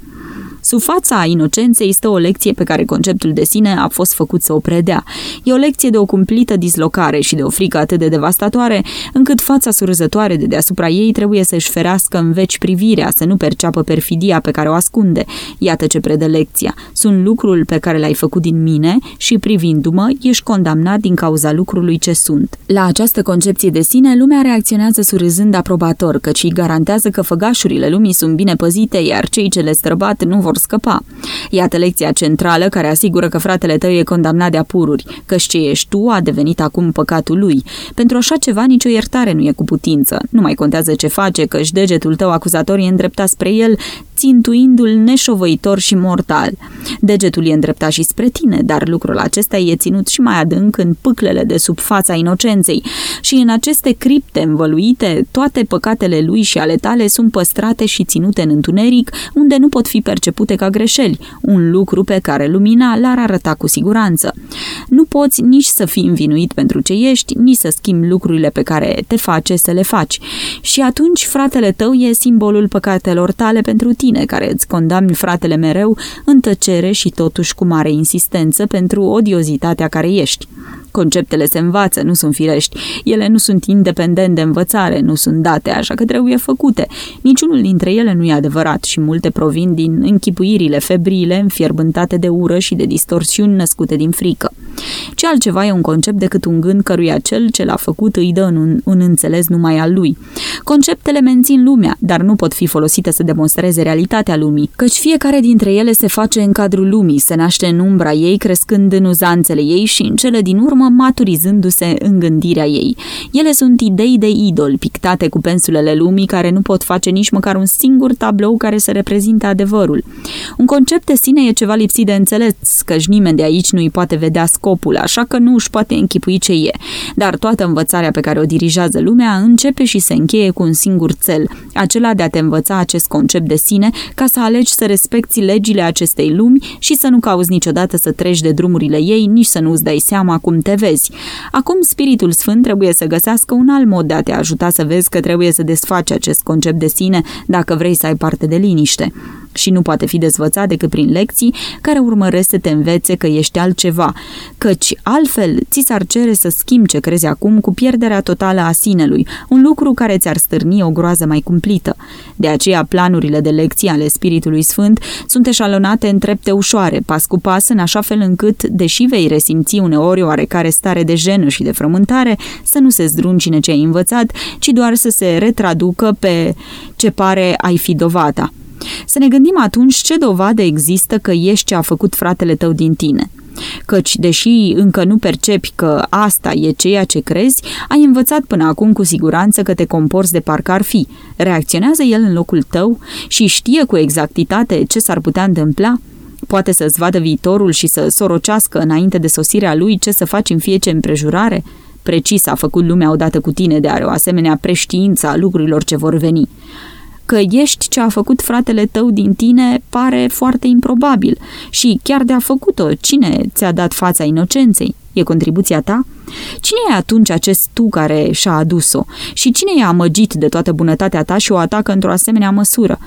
Sub fața inocenței stă o lecție pe care conceptul de sine a fost făcut să o predea. E o lecție de o cumplită dislocare și de o frică atât de devastatoare, încât fața surzătoare de deasupra ei trebuie să-și ferească în veci privirea, să nu perceapă perfidia pe care o ascunde. Iată ce predă lecția. Sunt lucrul pe care l-ai făcut din mine și privindu-mă, ești condamnat din cauza lucrului ce sunt. La această concepție de sine, lumea reacționează surâzând aprobator, căci îi garantează că făgașurile lumii sunt bine păzite, iar cei ce le străbat nu vor scăpa. Iată lecția centrală care asigură că fratele tău e condamnat de apururi, că ce ești tu a devenit acum păcatul lui. Pentru așa ceva nicio iertare nu e cu putință. Nu mai contează ce face, că și degetul tău acuzator e îndreptat spre el, țintuindu-l neșovăitor și mortal. Degetul e îndreptat și spre tine, dar lucrul acesta e ținut și mai adânc în pâclele de sub fața inocenței și în aceste cripte învăluite, toate păcatele lui și ale tale sunt păstrate și ținute în întuneric, unde nu pot fi percepute ca greșeli, un lucru pe care lumina l-ar arăta cu siguranță. Nu poți nici să fii învinuit pentru ce ești, nici să schimbi lucrurile pe care te face să le faci. Și atunci fratele tău e simbolul păcatelor tale pentru tine, care îți condamni fratele mereu în tăcere și totuși cu mare insistență pentru odiozitatea care ești. Conceptele se învață, nu sunt firești. Ele nu sunt independente de învățare, nu sunt date, așa că trebuie făcute. Niciunul dintre ele nu e adevărat și multe provin din închipuirile febrile, înfierbântate de ură și de distorsiuni născute din frică. Ce altceva e un concept decât un gând căruia cel ce l-a făcut îi dă un, un înțeles numai al lui. Conceptele mențin lumea, dar nu pot fi folosite să demonstreze realitatea lumii, căci fiecare dintre ele se face în cadrul lumii, se naște în umbra ei, crescând în uzanțele ei și în cele din urmă maturizându-se în gândirea ei. Ele sunt idei de idol, pictate cu pensulele lumii, care nu pot face nici măcar un singur tablou care să reprezinte adevărul. Un concept de sine e ceva lipsit de înțeles, căci nimeni de aici nu îi poate vedea scopul, așa că nu își poate închipui ce e. Dar toată învățarea pe care o dirigează lumea începe și se încheie cu un singur cel, acela de a te învăța acest concept de sine ca să alegi să respecti legile acestei lumi și să nu cauți niciodată să treci de drumurile ei, nici să nu-ți dai seama cum te vezi. Acum Spiritul Sfânt trebuie să găsească un alt mod de a te ajuta să vezi că trebuie să desfaci acest concept de sine dacă vrei să ai parte de liniște și nu poate fi dezvățat decât prin lecții care urmăresc să te învețe că ești altceva, căci altfel ți s-ar cere să schimbi ce crezi acum cu pierderea totală a sinelui, un lucru care ți-ar stârni o groază mai cumplită. De aceea planurile de lecții ale Spiritului Sfânt sunt eșalonate în trepte ușoare, pas cu pas, în așa fel încât, deși vei resimți uneori oarecare stare de jenă și de frământare, să nu se zdruncine ce ai învățat, ci doar să se retraducă pe ce pare ai fi dovada. Să ne gândim atunci ce dovadă există că ești ce a făcut fratele tău din tine. Căci, deși încă nu percepi că asta e ceea ce crezi, ai învățat până acum cu siguranță că te comporți de parcă ar fi. Reacționează el în locul tău și știe cu exactitate ce s-ar putea întâmpla? Poate să-ți vadă viitorul și să sorocească înainte de sosirea lui ce să faci în fiecare împrejurare? Precis a făcut lumea odată cu tine de are o asemenea preștiință a lucrurilor ce vor veni. Că ești ce a făcut fratele tău din tine pare foarte improbabil și chiar de a făcut-o, cine ți-a dat fața inocenței? E contribuția ta? Cine e atunci acest tu care și-a adus-o? Și cine e amăgit de toată bunătatea ta și o atacă într-o asemenea măsură?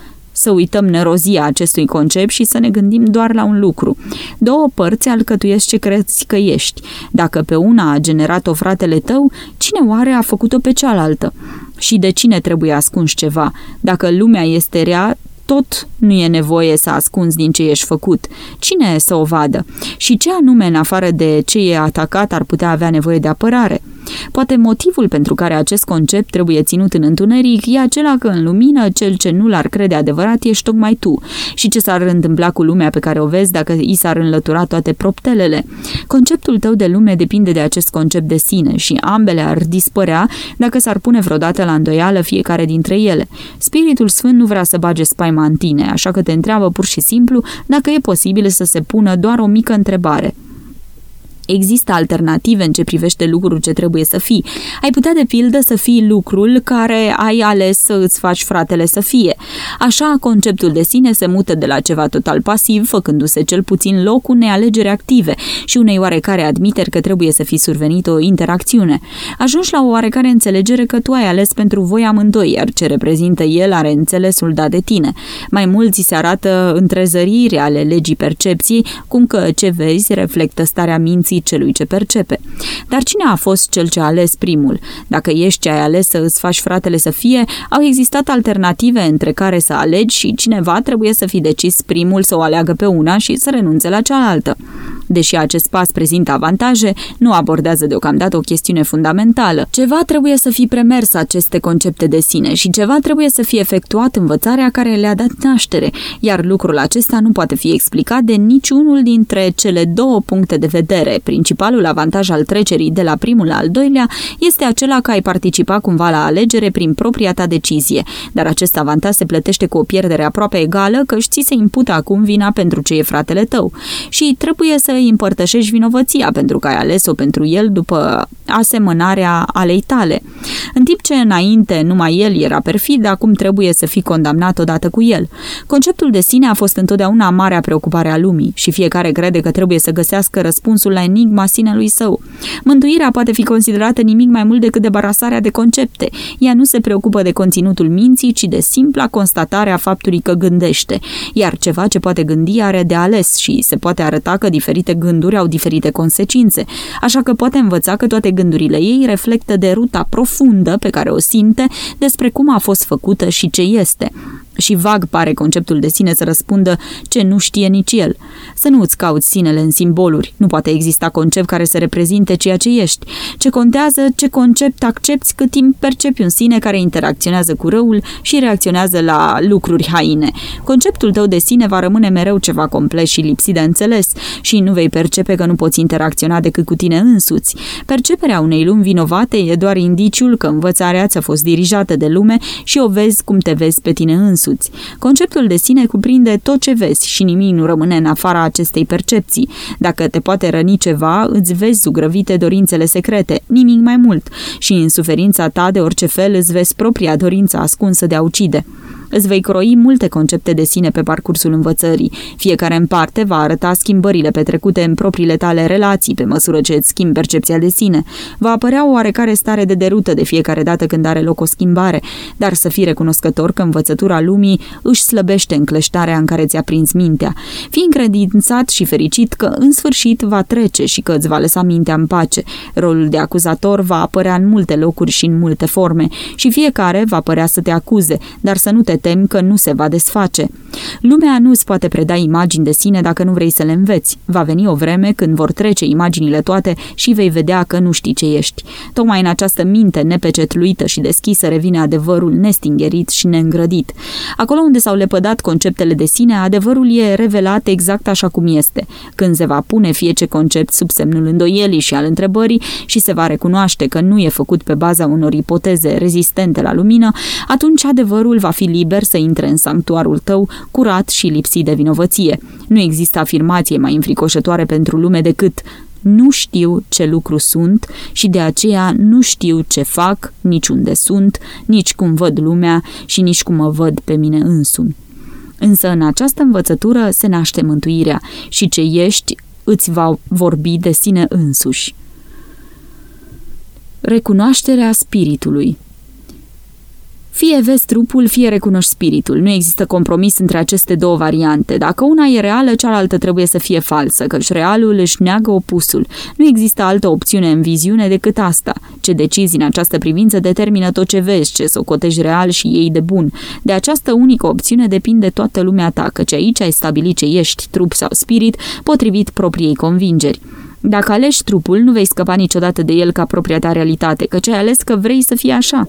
Să uităm nerozia acestui concept și să ne gândim doar la un lucru. Două părți alcătuiesc ce crezi că ești. Dacă pe una a generat-o fratele tău, cine oare a făcut-o pe cealaltă? Și de cine trebuie ascuns ceva? Dacă lumea este rea, tot nu e nevoie să ascunzi din ce ești făcut. Cine să o vadă? Și ce anume, în afară de ce e atacat, ar putea avea nevoie de apărare? Poate motivul pentru care acest concept trebuie ținut în întuneric e acela că în lumină cel ce nu l-ar crede adevărat ești tocmai tu și ce s-ar întâmpla cu lumea pe care o vezi dacă i s-ar înlătura toate proptelele. Conceptul tău de lume depinde de acest concept de sine și ambele ar dispărea dacă s-ar pune vreodată la îndoială fiecare dintre ele. Spiritul Sfânt nu vrea să bage spaima în tine, așa că te întreabă pur și simplu dacă e posibil să se pună doar o mică întrebare. Există alternative în ce privește lucrul ce trebuie să fii. Ai putea de pildă să fii lucrul care ai ales să îți faci fratele să fie. Așa, conceptul de sine se mută de la ceva total pasiv, făcându-se cel puțin loc unei alegeri active și unei oarecare admiteri că trebuie să fii survenit o interacțiune. Ajungi la o oarecare înțelegere că tu ai ales pentru voi amândoi, iar ce reprezintă el are înțelesul dat de tine. Mai mult ți se arată întrezăriri ale legii percepției, cum că ce vezi reflectă starea minții celui ce percepe. Dar cine a fost cel ce a ales primul? Dacă ești ce ai ales să îți faci fratele să fie, au existat alternative între care să alegi și cineva trebuie să fi decis primul să o aleagă pe una și să renunțe la cealaltă. Deși acest pas prezintă avantaje, nu abordează deocamdată o chestiune fundamentală. Ceva trebuie să fi premers aceste concepte de sine și ceva trebuie să fie efectuat învățarea care le-a dat naștere, iar lucrul acesta nu poate fi explicat de niciunul dintre cele două puncte de vedere. Principalul avantaj al trecerii de la primul la al doilea este acela că ai participat cumva la alegere prin propria ta decizie, dar acest avantaj se plătește cu o pierdere aproape egală că ți se impută acum vina pentru ce e fratele tău și trebuie să îi împărtășești vinovăția pentru că ai ales-o pentru el după asemănarea alei tale. În timp ce înainte numai el era perfid, acum trebuie să fii condamnat odată cu el. Conceptul de sine a fost întotdeauna marea preocupare a lumii și fiecare crede că trebuie să găsească răspunsul la enigma sinelui său. Mântuirea poate fi considerată nimic mai mult decât debarasarea de concepte. Ea nu se preocupă de conținutul minții, ci de simpla constatare a faptului că gândește. Iar ceva ce poate gândi are de ales și se poate arăta că diferite gânduri au diferite consecințe, așa că poate învăța că toate gândurile ei reflectă de ruta profundă pe care o simte despre cum a fost făcută și ce este și vag pare conceptul de sine să răspundă ce nu știe nici el. Să nu îți cauți sinele în simboluri. Nu poate exista concept care să reprezinte ceea ce ești. Ce contează, ce concept accepti cât timp percepi un sine care interacționează cu răul și reacționează la lucruri haine. Conceptul tău de sine va rămâne mereu ceva complex și lipsit de înțeles și nu vei percepe că nu poți interacționa decât cu tine însuți. Perceperea unei lumi vinovate e doar indiciul că învățarea ți-a fost dirijată de lume și o vezi cum te vezi pe tine însuți însuți. Conceptul de sine cuprinde tot ce vezi și nimic nu rămâne în afara acestei percepții. Dacă te poate răni ceva, îți vezi zugrăvite dorințele secrete, nimic mai mult, și în suferința ta de orice fel îți vezi propria dorință ascunsă de a ucide. Îți vei croi multe concepte de sine pe parcursul învățării. Fiecare în parte va arăta schimbările petrecute în propriile tale relații pe măsură ce îți schimbi percepția de sine. Va apărea o oarecare stare de derută de fiecare dată când are loc o schimbare, dar să fii recunoscător că învățătura lumii își slăbește încleștarea în care ți-a prins mintea. Fii încredințat și fericit că în sfârșit va trece și că îți va lăsa mintea în pace. Rolul de acuzator va apărea în multe locuri și în multe forme și fiecare va părea să te acuze, dar să nu te tem că nu se va desface. Lumea nu îți poate preda imagini de sine dacă nu vrei să le înveți. Va veni o vreme când vor trece imaginile toate și vei vedea că nu știi ce ești. Tocmai în această minte nepecetluită și deschisă revine adevărul nestingerit și neîngrădit. Acolo unde s-au lepădat conceptele de sine, adevărul e revelat exact așa cum este. Când se va pune fie ce concept sub semnul îndoielii și al întrebării și se va recunoaște că nu e făcut pe baza unor ipoteze rezistente la lumină, atunci adevărul va fi liber liber să intre în sanctuarul tău, curat și lipsit de vinovăție. Nu există afirmație mai înfricoșătoare pentru lume decât nu știu ce lucru sunt și de aceea nu știu ce fac, nici unde sunt, nici cum văd lumea și nici cum mă văd pe mine însumi. Însă în această învățătură se naște mântuirea și ce ești îți va vorbi de sine însuși. Recunoașterea spiritului fie vezi trupul, fie recunoști spiritul. Nu există compromis între aceste două variante. Dacă una e reală, cealaltă trebuie să fie falsă, căci realul își neagă opusul. Nu există altă opțiune în viziune decât asta. Ce decizi în această privință determină tot ce vezi, ce socotești real și ei de bun. De această unică opțiune depinde toată lumea ta, căci aici ai stabilit ce ești, trup sau spirit, potrivit propriei convingeri. Dacă alegi trupul, nu vei scăpa niciodată de el ca propria ta realitate, căci ai ales că vrei să fie așa.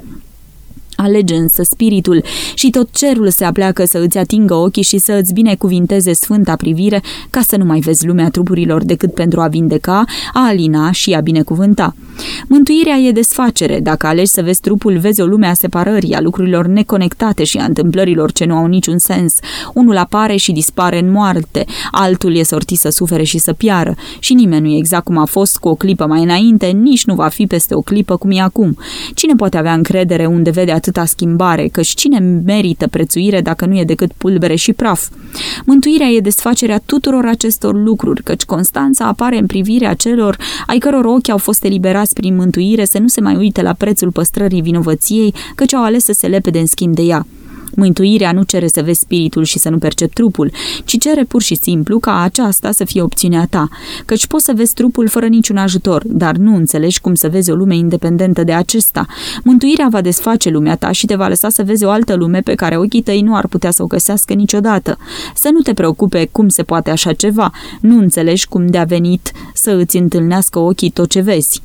Alege însă spiritul și tot cerul se apleacă să îți atingă ochii și să îți binecuvinteze sfânta privire ca să nu mai vezi lumea trupurilor decât pentru a vindeca, a alina și a binecuvânta. Mântuirea e desfacere. Dacă alegi să vezi trupul, vezi o lume a separării, a lucrurilor neconectate și a întâmplărilor ce nu au niciun sens. Unul apare și dispare în moarte, altul e sortit să sufere și să piară și nimeni nu e exact cum a fost cu o clipă mai înainte, nici nu va fi peste o clipă cum e acum. Cine poate avea încredere unde vede atâta schimbare, căci cine merită prețuire dacă nu e decât pulbere și praf? Mântuirea e desfacerea tuturor acestor lucruri, căci Constanța apare în privirea celor ai căror ochi au fost eliberați prin mântuire să nu se mai uite la prețul păstrării vinovăției, căci au ales să se lepede în schimb de ea. Mântuirea nu cere să vezi spiritul și să nu percepi trupul, ci cere pur și simplu ca aceasta să fie opțiunea ta, căci poți să vezi trupul fără niciun ajutor, dar nu înțelegi cum să vezi o lume independentă de acesta. Mântuirea va desface lumea ta și te va lăsa să vezi o altă lume pe care ochii tăi nu ar putea să o găsească niciodată. Să nu te preocupe cum se poate așa ceva, nu înțelegi cum de-a venit să îți întâlnească ochii tot ce vezi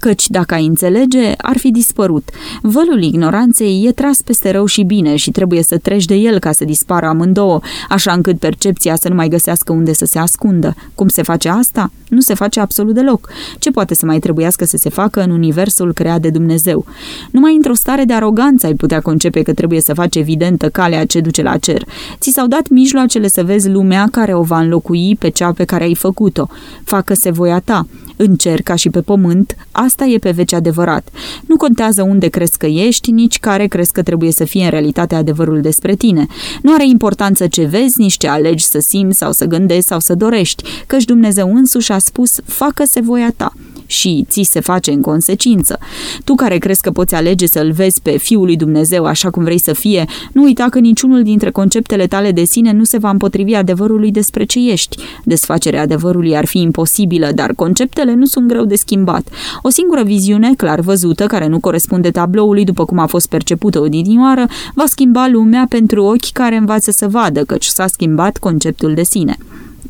căci dacă ai înțelege, ar fi dispărut. Vălul ignoranței e tras peste rău și bine și trebuie să treci de el ca să dispară amândouă, așa încât percepția să nu mai găsească unde să se ascundă. Cum se face asta? Nu se face absolut deloc. Ce poate să mai trebuiască să se facă în universul creat de Dumnezeu? Numai într-o stare de aroganță ai putea concepe că trebuie să faci evidentă calea ce duce la cer. Ți s-au dat mijloacele să vezi lumea care o va înlocui pe cea pe care ai făcut-o. Facă-se voia ta. În cer ca și pe pământ, asta e pe veci adevărat. Nu contează unde crezi că ești, nici care crezi că trebuie să fie în realitate adevărul despre tine. Nu are importanță ce vezi, nici ce alegi să simți sau să gândești sau să dorești, căci Dumnezeu însuși a spus, facă-se voia ta și ți se face în consecință. Tu care crezi că poți alege să-L vezi pe Fiul lui Dumnezeu așa cum vrei să fie, nu uita că niciunul dintre conceptele tale de sine nu se va împotrivi adevărului despre ce ești. Desfacerea adevărului ar fi imposibilă, dar conceptele nu sunt greu de schimbat. O singură viziune, clar văzută, care nu corespunde tabloului după cum a fost percepută odinioară, va schimba lumea pentru ochi care învață să vadă, căci s-a schimbat conceptul de sine.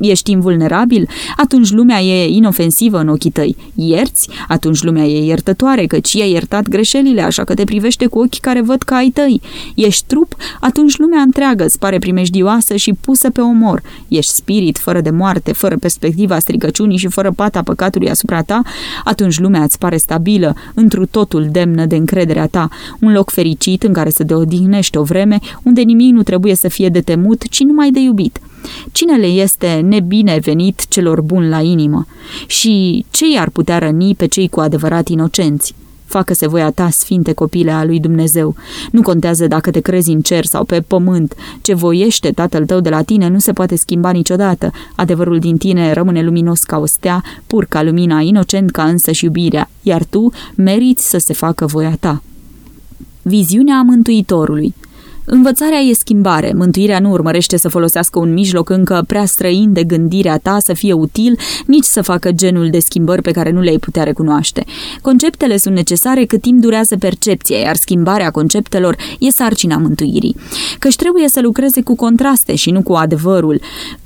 Ești invulnerabil? Atunci lumea e inofensivă în ochii tăi. Ierți? Atunci lumea e iertătoare, căci i-a iertat greșelile, așa că te privește cu ochii care văd că ai tăi. Ești trup? Atunci lumea întreagă îți pare primejdioasă și pusă pe omor. Ești spirit, fără de moarte, fără perspectiva stricăciunii și fără pata păcatului asupra ta? Atunci lumea îți pare stabilă, întru totul demnă de încrederea ta, un loc fericit în care să te odihnești o vreme, unde nimic nu trebuie să fie de temut, ci numai de iubit. Cine le este nebine venit celor buni la inimă? Și ce i-ar putea răni pe cei cu adevărat inocenți? Facă-se voia ta, sfinte copile a lui Dumnezeu. Nu contează dacă te crezi în cer sau pe pământ. Ce voiește tatăl tău de la tine nu se poate schimba niciodată. Adevărul din tine rămâne luminos ca o stea, pur ca lumina, inocent ca însă și iubirea, iar tu meriți să se facă voia ta. Viziunea Mântuitorului Învățarea e schimbare. Mântuirea nu urmărește să folosească un mijloc încă prea străin de gândirea ta să fie util, nici să facă genul de schimbări pe care nu le-ai putea recunoaște. Conceptele sunt necesare cât timp durează percepția, iar schimbarea conceptelor e sarcina mântuirii. Căci trebuie să lucreze cu contraste și nu cu adevărul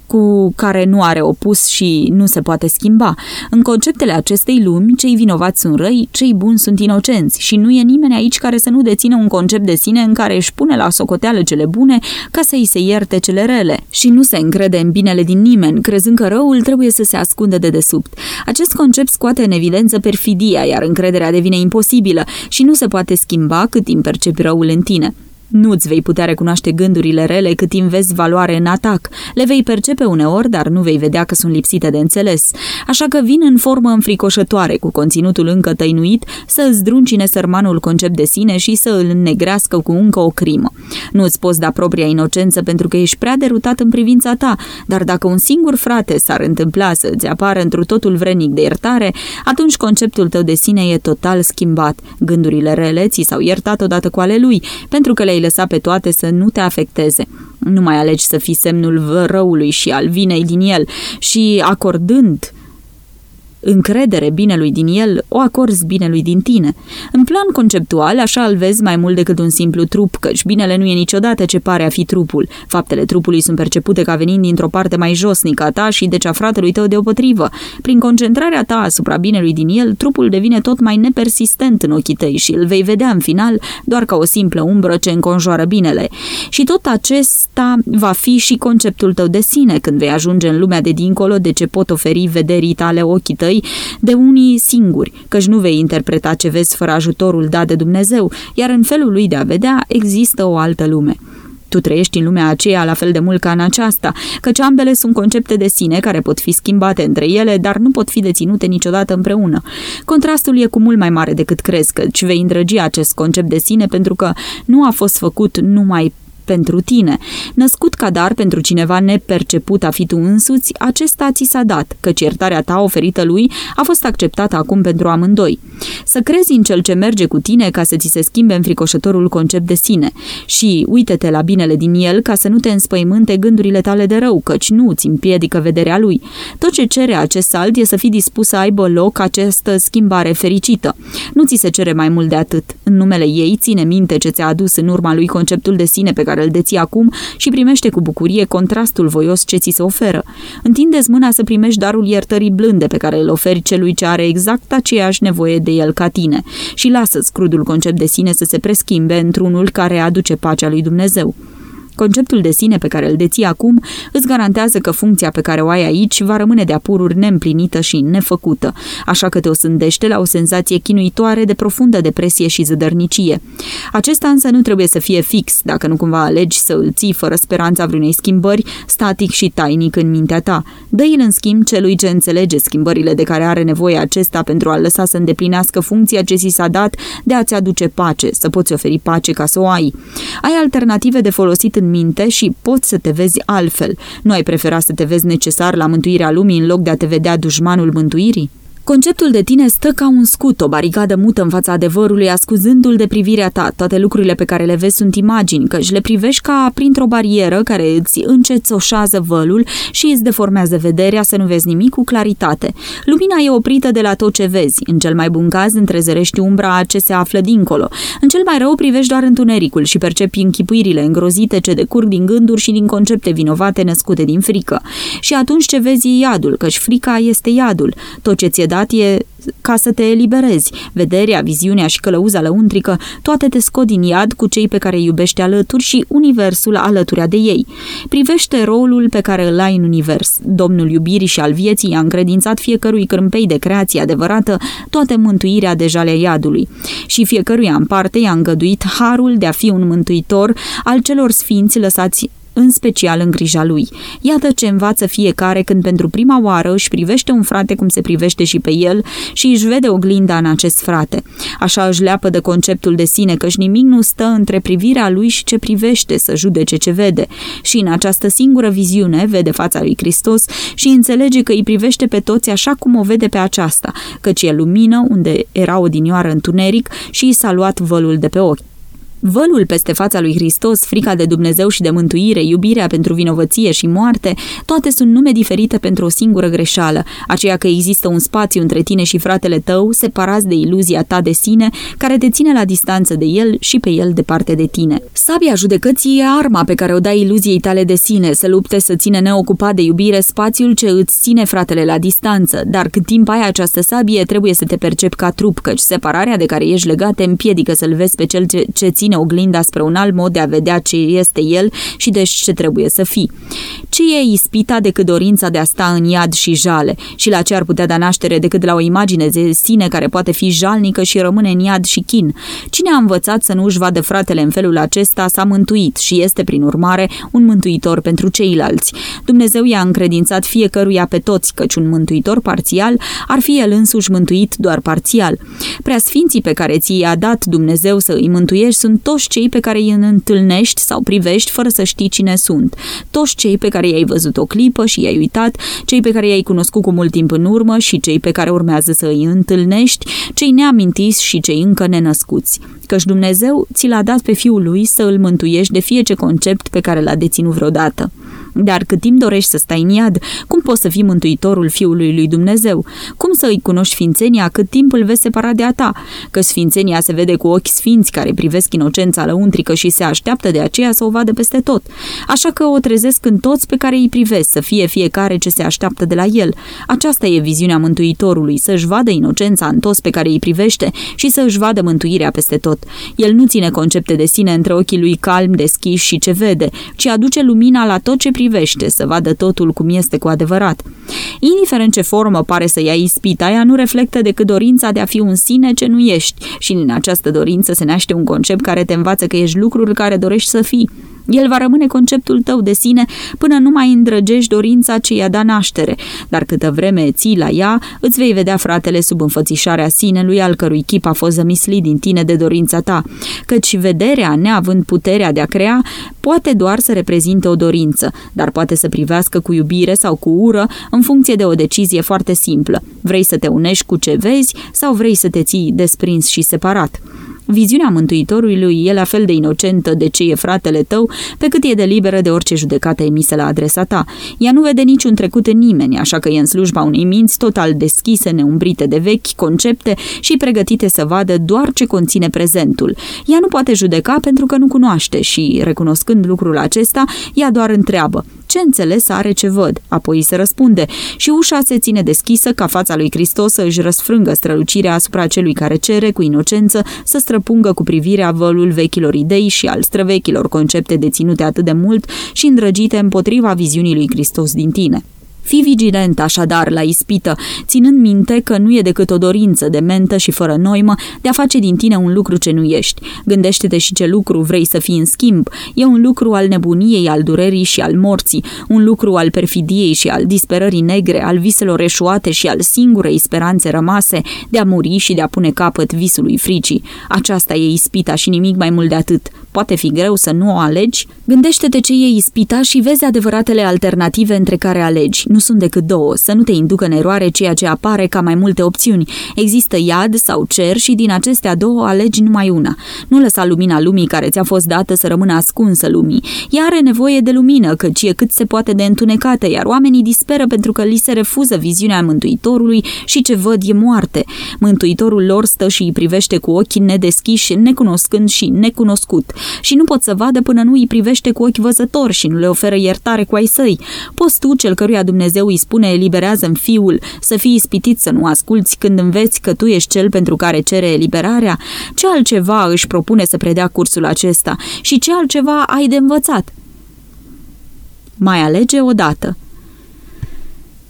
cu care nu are opus și nu se poate schimba. În conceptele acestei lumi, cei vinovați sunt răi, cei buni sunt inocenți și nu e nimeni aici care să nu dețină un concept de sine în care își pune la socoteală cele bune ca să îi se ierte cele rele și nu se încrede în binele din nimeni, crezând că răul trebuie să se ascundă de desubt. Acest concept scoate în evidență perfidia, iar încrederea devine imposibilă și nu se poate schimba cât timp percepi răul în tine. Nu-ți vei putea recunoaște gândurile rele cât timp vezi valoare în atac. Le vei percepe uneori, dar nu vei vedea că sunt lipsite de înțeles. Așa că vin în formă înfricoșătoare, cu conținutul încă tăinuit, să îți druncine sărmanul concept de sine și să îl negrească cu încă o crimă. Nu îți poți da propria inocență pentru că ești prea derutat în privința ta, dar dacă un singur frate s-ar întâmpla să îți apară într totul vrenic de iertare, atunci conceptul tău de sine e total schimbat. Gândurile rele ți s-au iertat odată cu ale lui, pentru că le-ai lăsa pe toate să nu te afecteze. Nu mai alegi să fii semnul răului și al vinei din el și acordând încredere binelui din el, o acorzi binelui din tine. În plan conceptual, așa îl vezi mai mult decât un simplu trup, căci binele nu e niciodată ce pare a fi trupul. Faptele trupului sunt percepute ca venind dintr-o parte mai josnică a ta și deci a fratelui tău deopotrivă. Prin concentrarea ta asupra binelui din el, trupul devine tot mai nepersistent în ochii tăi și îl vei vedea în final doar ca o simplă umbră ce înconjoară binele. Și tot acesta va fi și conceptul tău de sine când vei ajunge în lumea de dincolo de ce pot oferi vederii tale ochii tăi tăi de unii singuri, căci nu vei interpreta ce vezi fără ajutorul dat de Dumnezeu, iar în felul lui de a vedea există o altă lume. Tu trăiești în lumea aceea la fel de mult ca în aceasta, căci ambele sunt concepte de sine care pot fi schimbate între ele, dar nu pot fi deținute niciodată împreună. Contrastul e cu mult mai mare decât crezi, căci vei îndrăgi acest concept de sine pentru că nu a fost făcut numai pentru tine. Născut ca dar pentru cineva neperceput a fi tu însuți, acesta ți s-a dat, căci iertarea ta oferită lui a fost acceptată acum pentru amândoi. Să crezi în cel ce merge cu tine ca să ți se schimbe înfricoșătorul concept de sine și uite-te la binele din el ca să nu te înspăimânte gândurile tale de rău, căci nu îți împiedică vederea lui. Tot ce cere acest salt e să fii dispus să aibă loc această schimbare fericită. Nu ți se cere mai mult de atât. În numele ei, ține minte ce ți-a adus în urma lui conceptul de sine pe care îl deții acum și primește cu bucurie contrastul voios ce ți se oferă. Întindeți mâna să primești darul iertării blânde pe care îl oferi celui ce are exact aceeași nevoie de el ca tine și lasă-ți crudul concept de sine să se preschimbe într-unul care aduce pacea lui Dumnezeu. Conceptul de sine pe care îl deții acum îți garantează că funcția pe care o ai aici va rămâne de-a pururi neîmplinită și nefăcută, așa că te o sândește la o senzație chinuitoare de profundă depresie și zădărnicie. Acesta însă nu trebuie să fie fix, dacă nu cumva alegi să îl ții fără speranța vreunei schimbări, static și tainic în mintea ta. Dă-i în schimb celui ce înțelege schimbările de care are nevoie acesta pentru a lăsa să îndeplinească funcția ce ți s-a dat de a-ți aduce pace, să poți oferi pace ca să o ai. Ai alternative de folosit în minte și poți să te vezi altfel. Nu ai prefera să te vezi necesar la mântuirea lumii în loc de a te vedea dușmanul mântuirii? Conceptul de tine stă ca un scut, o baricadă mută în fața adevărului, ascuzându-l de privirea ta. Toate lucrurile pe care le vezi sunt imagini, căci le privești ca printr-o barieră care îți încețoșează vălul și îți deformează vederea să nu vezi nimic cu claritate. Lumina e oprită de la tot ce vezi. În cel mai bun caz întrezărești umbra ce se află dincolo. În cel mai rău privești doar întunericul și percepi închipuirile îngrozite ce decurg din gânduri și din concepte vinovate născute din frică. Și atunci ce vezi e iadul, căci frica este iadul. Tot ce ți-e dat e ca să te eliberezi. Vederea, viziunea și călăuza lăuntrică, toate te scot din iad cu cei pe care îi iubești alături și universul alăturea de ei. Privește rolul pe care îl ai în univers. Domnul iubirii și al vieții i-a încredințat fiecărui crâmpei de creație adevărată toate mântuirea de jale iadului. Și fiecăruia în parte i-a îngăduit harul de a fi un mântuitor al celor sfinți lăsați în special în grija lui. Iată ce învață fiecare când pentru prima oară își privește un frate cum se privește și pe el și își vede oglinda în acest frate. Așa își leapă de conceptul de sine, căci nimic nu stă între privirea lui și ce privește să judece ce vede. Și în această singură viziune vede fața lui Hristos și înțelege că îi privește pe toți așa cum o vede pe aceasta, căci e lumină unde era odinioară întuneric și i s-a luat vălul de pe ochi. Vălul peste fața lui Hristos, frica de Dumnezeu și de mântuire, iubirea pentru vinovăție și moarte, toate sunt nume diferite pentru o singură greșeală, aceea că există un spațiu între tine și fratele tău, separați de iluzia ta de sine, care te ține la distanță de el și pe el departe de tine. Sabia judecății e arma pe care o dai iluziei tale de sine, să lupte să ține neocupat de iubire spațiul ce îți ține fratele la distanță, dar cât timp ai această sabie, trebuie să te percepi ca trup, căci separarea de care ești legat te împiedică să-l vezi pe cel ce, ce ține oglinda spre un alt mod de a vedea ce este el și deci ce trebuie să fii. Ce e ispita decât dorința de a sta în iad și jale și la ce ar putea da naștere decât la o imagine de sine care poate fi jalnică și rămâne în iad și chin? Cine a învățat să nu își vadă fratele în felul acesta s-a mântuit și este, prin urmare, un mântuitor pentru ceilalți. Dumnezeu i-a încredințat fiecăruia pe toți, căci un mântuitor parțial ar fi el însuși mântuit doar parțial. Preasfinții pe care ți i-a dat Dumnezeu să îi mântuiești sunt toți cei pe care îi întâlnești sau privești fără să știi cine sunt. Toți cei pe care i-ai văzut o clipă și i-ai uitat, cei pe care i-ai cunoscut cu mult timp în urmă și cei pe care urmează să îi întâlnești, cei neamintiți și cei încă nenăscuți. Căci Dumnezeu ți l-a dat pe Fiul Lui să îl mântuiești de fie ce concept pe care l-a deținut vreodată. Dar cât timp dorești să stai în iad, cum poți să fii mântuitorul Fiului lui Dumnezeu? Cum să îi cunoști sfințenia cât timp îl vezi separat de a ta? Că sfințenia se vede cu ochi sfinți care privesc inocența lăuntrică și se așteaptă de aceea să o vadă peste tot. Așa că o trezesc în toți pe care îi privesc, să fie fiecare ce se așteaptă de la el. Aceasta e viziunea Mântuitorului, să-și vadă inocența în toți pe care îi privește și să-și vadă mântuirea peste tot. El nu ține concepte de sine între ochii lui calm, deschiși și ce vede, ci aduce lumina la tot ce privește privește, să vadă totul cum este cu adevărat. Indiferent ce formă pare să ia ispita, ea nu reflectă decât dorința de a fi un sine ce nu ești și în această dorință se naște un concept care te învață că ești lucrul care dorești să fii. El va rămâne conceptul tău de sine până nu mai îndrăgești dorința ce i-a dat naștere, dar câtă vreme ții la ea, îți vei vedea fratele sub înfățișarea sinelui al cărui chip a fost zămislit din tine de dorința ta, căci vederea, neavând puterea de a crea, poate doar să reprezinte o dorință, dar poate să privească cu iubire sau cu ură în funcție de o decizie foarte simplă. Vrei să te unești cu ce vezi sau vrei să te ții desprins și separat? Viziunea Mântuitorului e la fel de inocentă de ce e fratele tău, pe cât e de liberă de orice judecată emisă la adresa ta. Ea nu vede niciun trecut în nimeni, așa că e în slujba unei minți total deschise, neumbrite de vechi concepte și pregătite să vadă doar ce conține prezentul. Ea nu poate judeca pentru că nu cunoaște și, recunoscând lucrul acesta, ea doar întreabă ce înțeles are ce văd, apoi se răspunde și ușa se ține deschisă ca fața lui Hristos să își răsfrângă strălucirea asupra celui care cere cu inocență să străpungă cu privirea vălul vechilor idei și al străvechilor concepte deținute atât de mult și îndrăgite împotriva viziunii lui Hristos din tine. Fii vigilent așadar la ispită, ținând minte că nu e decât o dorință de mentă și fără noimă de a face din tine un lucru ce nu ești. Gândește-te și ce lucru vrei să fii în schimb. E un lucru al nebuniei, al durerii și al morții, un lucru al perfidiei și al disperării negre, al viselor eșuate și al singurei speranțe rămase de a muri și de a pune capăt visului fricii. Aceasta e ispita și nimic mai mult de atât. Poate fi greu să nu o alegi? Gândește-te ce e ispita și vezi adevăratele alternative între care alegi. Nu sunt decât două, să nu te inducă în eroare ceea ce apare ca mai multe opțiuni. Există iad sau cer și din acestea două alegi numai una. Nu lăsa lumina lumii care ți-a fost dată să rămână ascunsă lumii. Ea are nevoie de lumină, căci e cât se poate de întunecată, iar oamenii disperă pentru că li se refuză viziunea Mântuitorului și ce văd e moarte. Mântuitorul lor stă și îi privește cu ochii nedeschiși, necunoscând și necunoscut și nu pot să vadă până nu îi privește cu ochi văzători și nu le oferă iertare cu ai săi. Poți tu, cel căruia Dumnezeu îi spune eliberează în fiul, să fii ispitit să nu asculți când înveți că tu ești cel pentru care cere eliberarea? Ce altceva își propune să predea cursul acesta și ce altceva ai de învățat? Mai alege odată.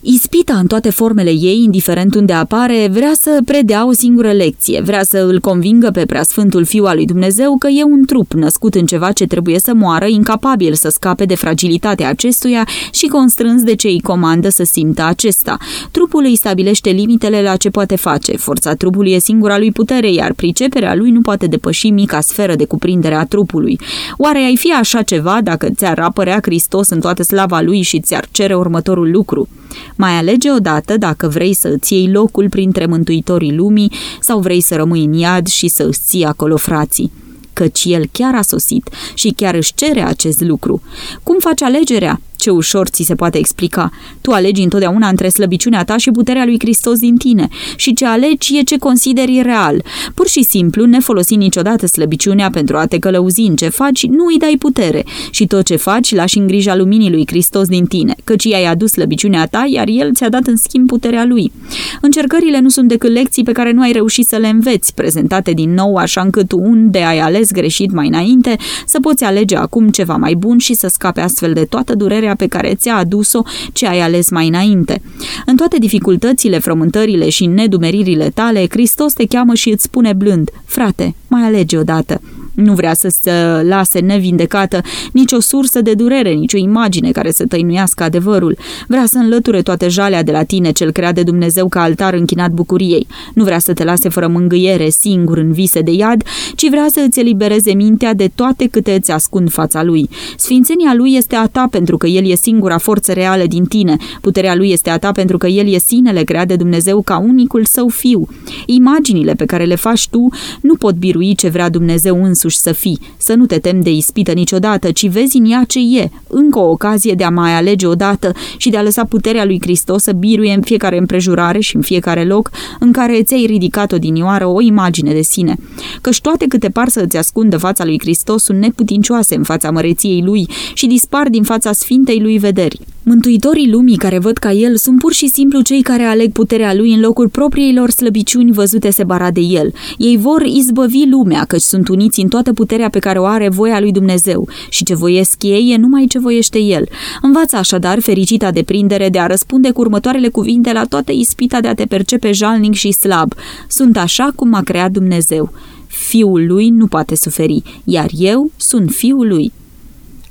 Ispita în toate formele ei, indiferent unde apare, vrea să predea o singură lecție, vrea să îl convingă pe preasfântul Fiu al lui Dumnezeu că e un trup născut în ceva ce trebuie să moară, incapabil să scape de fragilitatea acestuia și constrâns de ce îi comandă să simtă acesta. Trupul îi stabilește limitele la ce poate face. Forța trupului e singura lui putere, iar priceperea lui nu poate depăși mica sferă de cuprindere a trupului. Oare ai fi așa ceva dacă ți-ar apărea Hristos în toată slava lui și ți-ar cere următorul lucru? Mai alege odată dacă vrei să îți iei locul printre mântuitorii lumii sau vrei să rămâi în iad și să îți ții acolo frații căci el chiar a sosit și chiar își cere acest lucru. Cum faci alegerea? Ce ușor ți se poate explica. Tu alegi întotdeauna între slăbiciunea ta și puterea lui Hristos din tine și ce alegi e ce consideri real. Pur și simplu, ne folosi niciodată slăbiciunea pentru a te călăuzi în ce faci, nu îi dai putere și tot ce faci lași în grija luminii lui Hristos din tine, căci i-ai adus slăbiciunea ta, iar el ți-a dat în schimb puterea lui. Încercările nu sunt decât lecții pe care nu ai reușit să le înveți, prezentate din nou așa încât unde ai ales greșit mai înainte, să poți alege acum ceva mai bun și să scape astfel de toată durerea pe care ți-a adus-o ce ai ales mai înainte. În toate dificultățile, frământările și nedumeririle tale, Hristos te cheamă și îți spune blând, frate, mai alege odată. Nu vrea să se lase nevindecată nicio sursă de durere, nicio imagine care să tăinuiască adevărul. Vrea să înlăture toate jalea de la tine, cel creat de Dumnezeu ca altar închinat bucuriei. Nu vrea să te lase fără mângâiere, singur în vise de iad, ci vrea să îți elibereze mintea de toate câte îți ascund fața lui. Sfințenia lui este a ta pentru că el e singura forță reală din tine. Puterea lui este a ta pentru că el e sinele creat de Dumnezeu ca unicul său fiu. Imaginile pe care le faci tu nu pot birui ce vrea Dumnezeu însuși însuși să fii, să nu te temi de ispită niciodată, ci vezi în ea ce e, încă o ocazie de a mai alege odată și de a lăsa puterea lui Hristos să biruie în fiecare împrejurare și în fiecare loc în care ți-ai ridicat odinioară o imagine de sine. Căci toate câte par să îți ascundă fața lui Hristos sunt neputincioase în fața măreției lui și dispar din fața sfintei lui vederi. Mântuitorii lumii care văd ca el sunt pur și simplu cei care aleg puterea lui în locul propriilor slăbiciuni văzute separat de el. Ei vor izbăvi lumea, căci sunt uniți în toată puterea pe care o are voia lui Dumnezeu și ce voiesc ei e numai ce voiește el. Învață așadar fericita deprindere de a răspunde cu următoarele cuvinte la toată ispita de a te percepe jalnic și slab. Sunt așa cum m-a creat Dumnezeu. Fiul lui nu poate suferi, iar eu sunt fiul lui.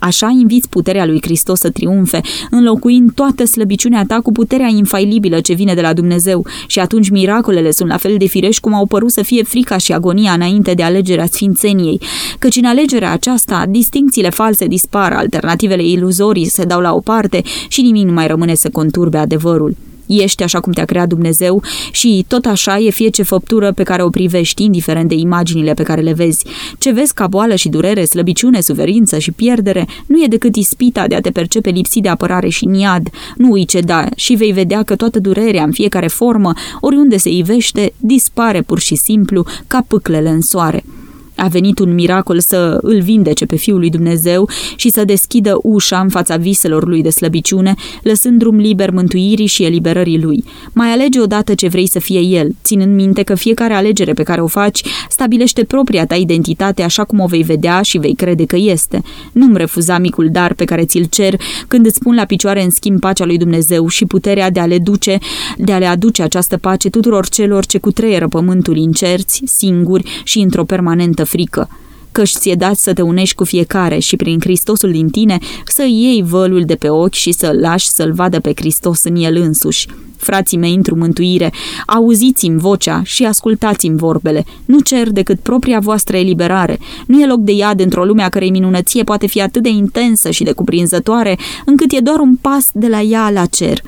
Așa inviți puterea lui Hristos să triumfe, înlocuind toată slăbiciunea ta cu puterea infailibilă ce vine de la Dumnezeu și atunci miracolele sunt la fel de firești cum au părut să fie frica și agonia înainte de alegerea sfințeniei, căci în alegerea aceasta distincțiile false dispar, alternativele iluzorii se dau la o parte și nimic nu mai rămâne să conturbe adevărul. Ești așa cum te-a creat Dumnezeu și tot așa e fie ce făptură pe care o privești, indiferent de imaginile pe care le vezi. Ce vezi ca boală și durere, slăbiciune, suferință și pierdere, nu e decât ispita de a te percepe lipsit de apărare și niad. Nu îi ceda și vei vedea că toată durerea, în fiecare formă, oriunde se ivește, dispare pur și simplu ca pâclele în soare. A venit un miracol să îl vindece pe Fiul lui Dumnezeu și să deschidă ușa în fața viselor lui de slăbiciune, lăsând drum liber mântuirii și eliberării lui. Mai alege odată ce vrei să fie el, ținând minte că fiecare alegere pe care o faci stabilește propria ta identitate așa cum o vei vedea și vei crede că este. Nu-mi refuza micul dar pe care ți-l cer când îți pun la picioare în schimb pacea lui Dumnezeu și puterea de a le duce, de a le aduce această pace tuturor celor ce cutreieră pământul incerți, singuri și într-o permanentă frică că și ți-e dat să te unești cu fiecare și prin Hristosul din tine să iei vălul de pe ochi și să-l lași să-l vadă pe Hristos în el însuși frații mei într-o mântuire, auziți-mi vocea și ascultați-mi vorbele. Nu cer decât propria voastră eliberare. Nu e loc de iad într-o lume a cărei minunăție poate fi atât de intensă și de cuprinzătoare, încât e doar un pas de la ea la cer.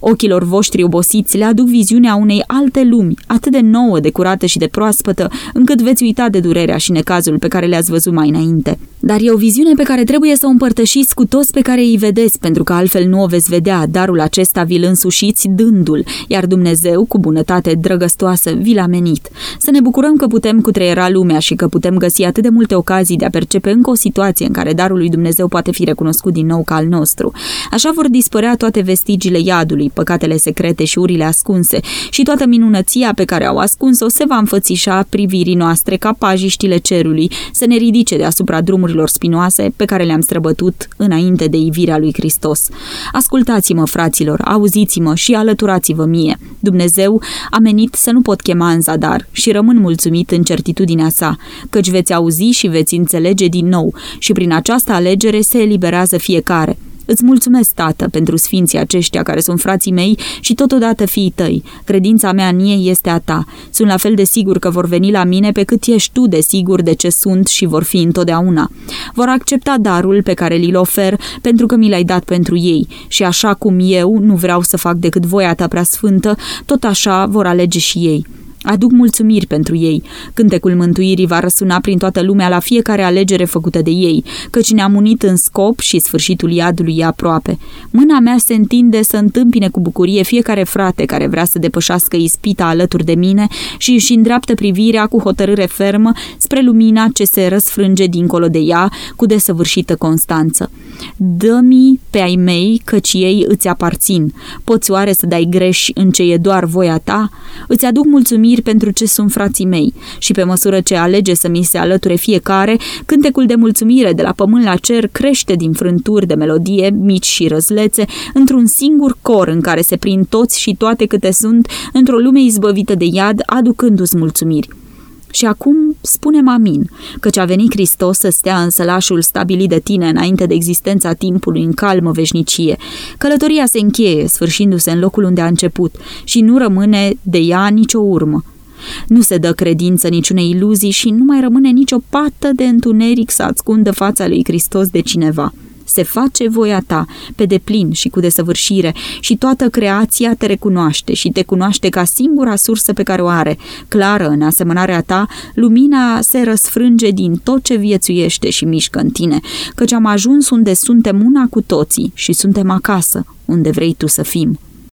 Ochilor voștri obosiți le aduc viziunea unei alte lumi, atât de nouă, de curată și de proaspătă, încât veți uita de durerea și necazul pe care le-ați văzut mai înainte. Dar e o viziune pe care trebuie să o împărtășiți cu toți pe care îi vedeți, pentru că altfel nu o veți vedea, darul acesta vi-l însușiți dând gândul, iar Dumnezeu, cu bunătate drăgăstoasă, vi l-a menit. Să ne bucurăm că putem cutreiera lumea și că putem găsi atât de multe ocazii de a percepe încă o situație în care darul lui Dumnezeu poate fi recunoscut din nou ca al nostru. Așa vor dispărea toate vestigiile iadului, păcatele secrete și urile ascunse și toată minunăția pe care au ascuns-o se va înfățișa privirii noastre ca pajiștile cerului, să ne ridice deasupra drumurilor spinoase pe care le-am străbătut înainte de ivirea lui Hristos. Ascultați-mă, fraților, auziți-mă și alături alăturați-vă mie. Dumnezeu a menit să nu pot chema în zadar și rămân mulțumit în certitudinea sa, căci veți auzi și veți înțelege din nou și prin această alegere se eliberează fiecare. Îți mulțumesc, tată, pentru sfinții aceștia care sunt frații mei și totodată fiii tăi. Credința mea în ei este a ta. Sunt la fel de sigur că vor veni la mine pe cât ești tu de sigur de ce sunt și vor fi întotdeauna. Vor accepta darul pe care li-l ofer pentru că mi l-ai dat pentru ei și așa cum eu nu vreau să fac decât voia ta prea sfântă, tot așa vor alege și ei. Aduc mulțumiri pentru ei. Cântecul mântuirii va răsuna prin toată lumea la fiecare alegere făcută de ei, căci ne-am unit în scop și sfârșitul iadului e aproape. Mâna mea se întinde să întâmpine cu bucurie fiecare frate care vrea să depășească ispita alături de mine și își îndreaptă privirea cu hotărâre fermă spre lumina ce se răsfrânge dincolo de ea cu desăvârșită constanță. Dă-mi pe ai mei, căci ei îți aparțin. Poți oare să dai greș în ce e doar voia ta? Îți aduc mulțumiri mulțumiri pentru ce sunt frații mei și pe măsură ce alege să mi se alăture fiecare, cântecul de mulțumire de la pământ la cer crește din frânturi de melodie, mici și răzlețe, într-un singur cor în care se prind toți și toate câte sunt, într-o lume izbăvită de iad, aducându-ți mulțumiri. Și acum spunem amin, căci a venit Hristos să stea în sălașul stabilit de tine înainte de existența timpului în calmă veșnicie. Călătoria se încheie, sfârșindu-se în locul unde a început și nu rămâne de ea nicio urmă. Nu se dă credință niciunei iluzii și nu mai rămâne nicio pată de întuneric să ascundă fața lui Hristos de cineva se face voia ta, pe deplin și cu desăvârșire, și toată creația te recunoaște și te cunoaște ca singura sursă pe care o are. Clară, în asemănarea ta, lumina se răsfrânge din tot ce viețuiește și mișcă în tine, căci am ajuns unde suntem una cu toții și suntem acasă, unde vrei tu să fim.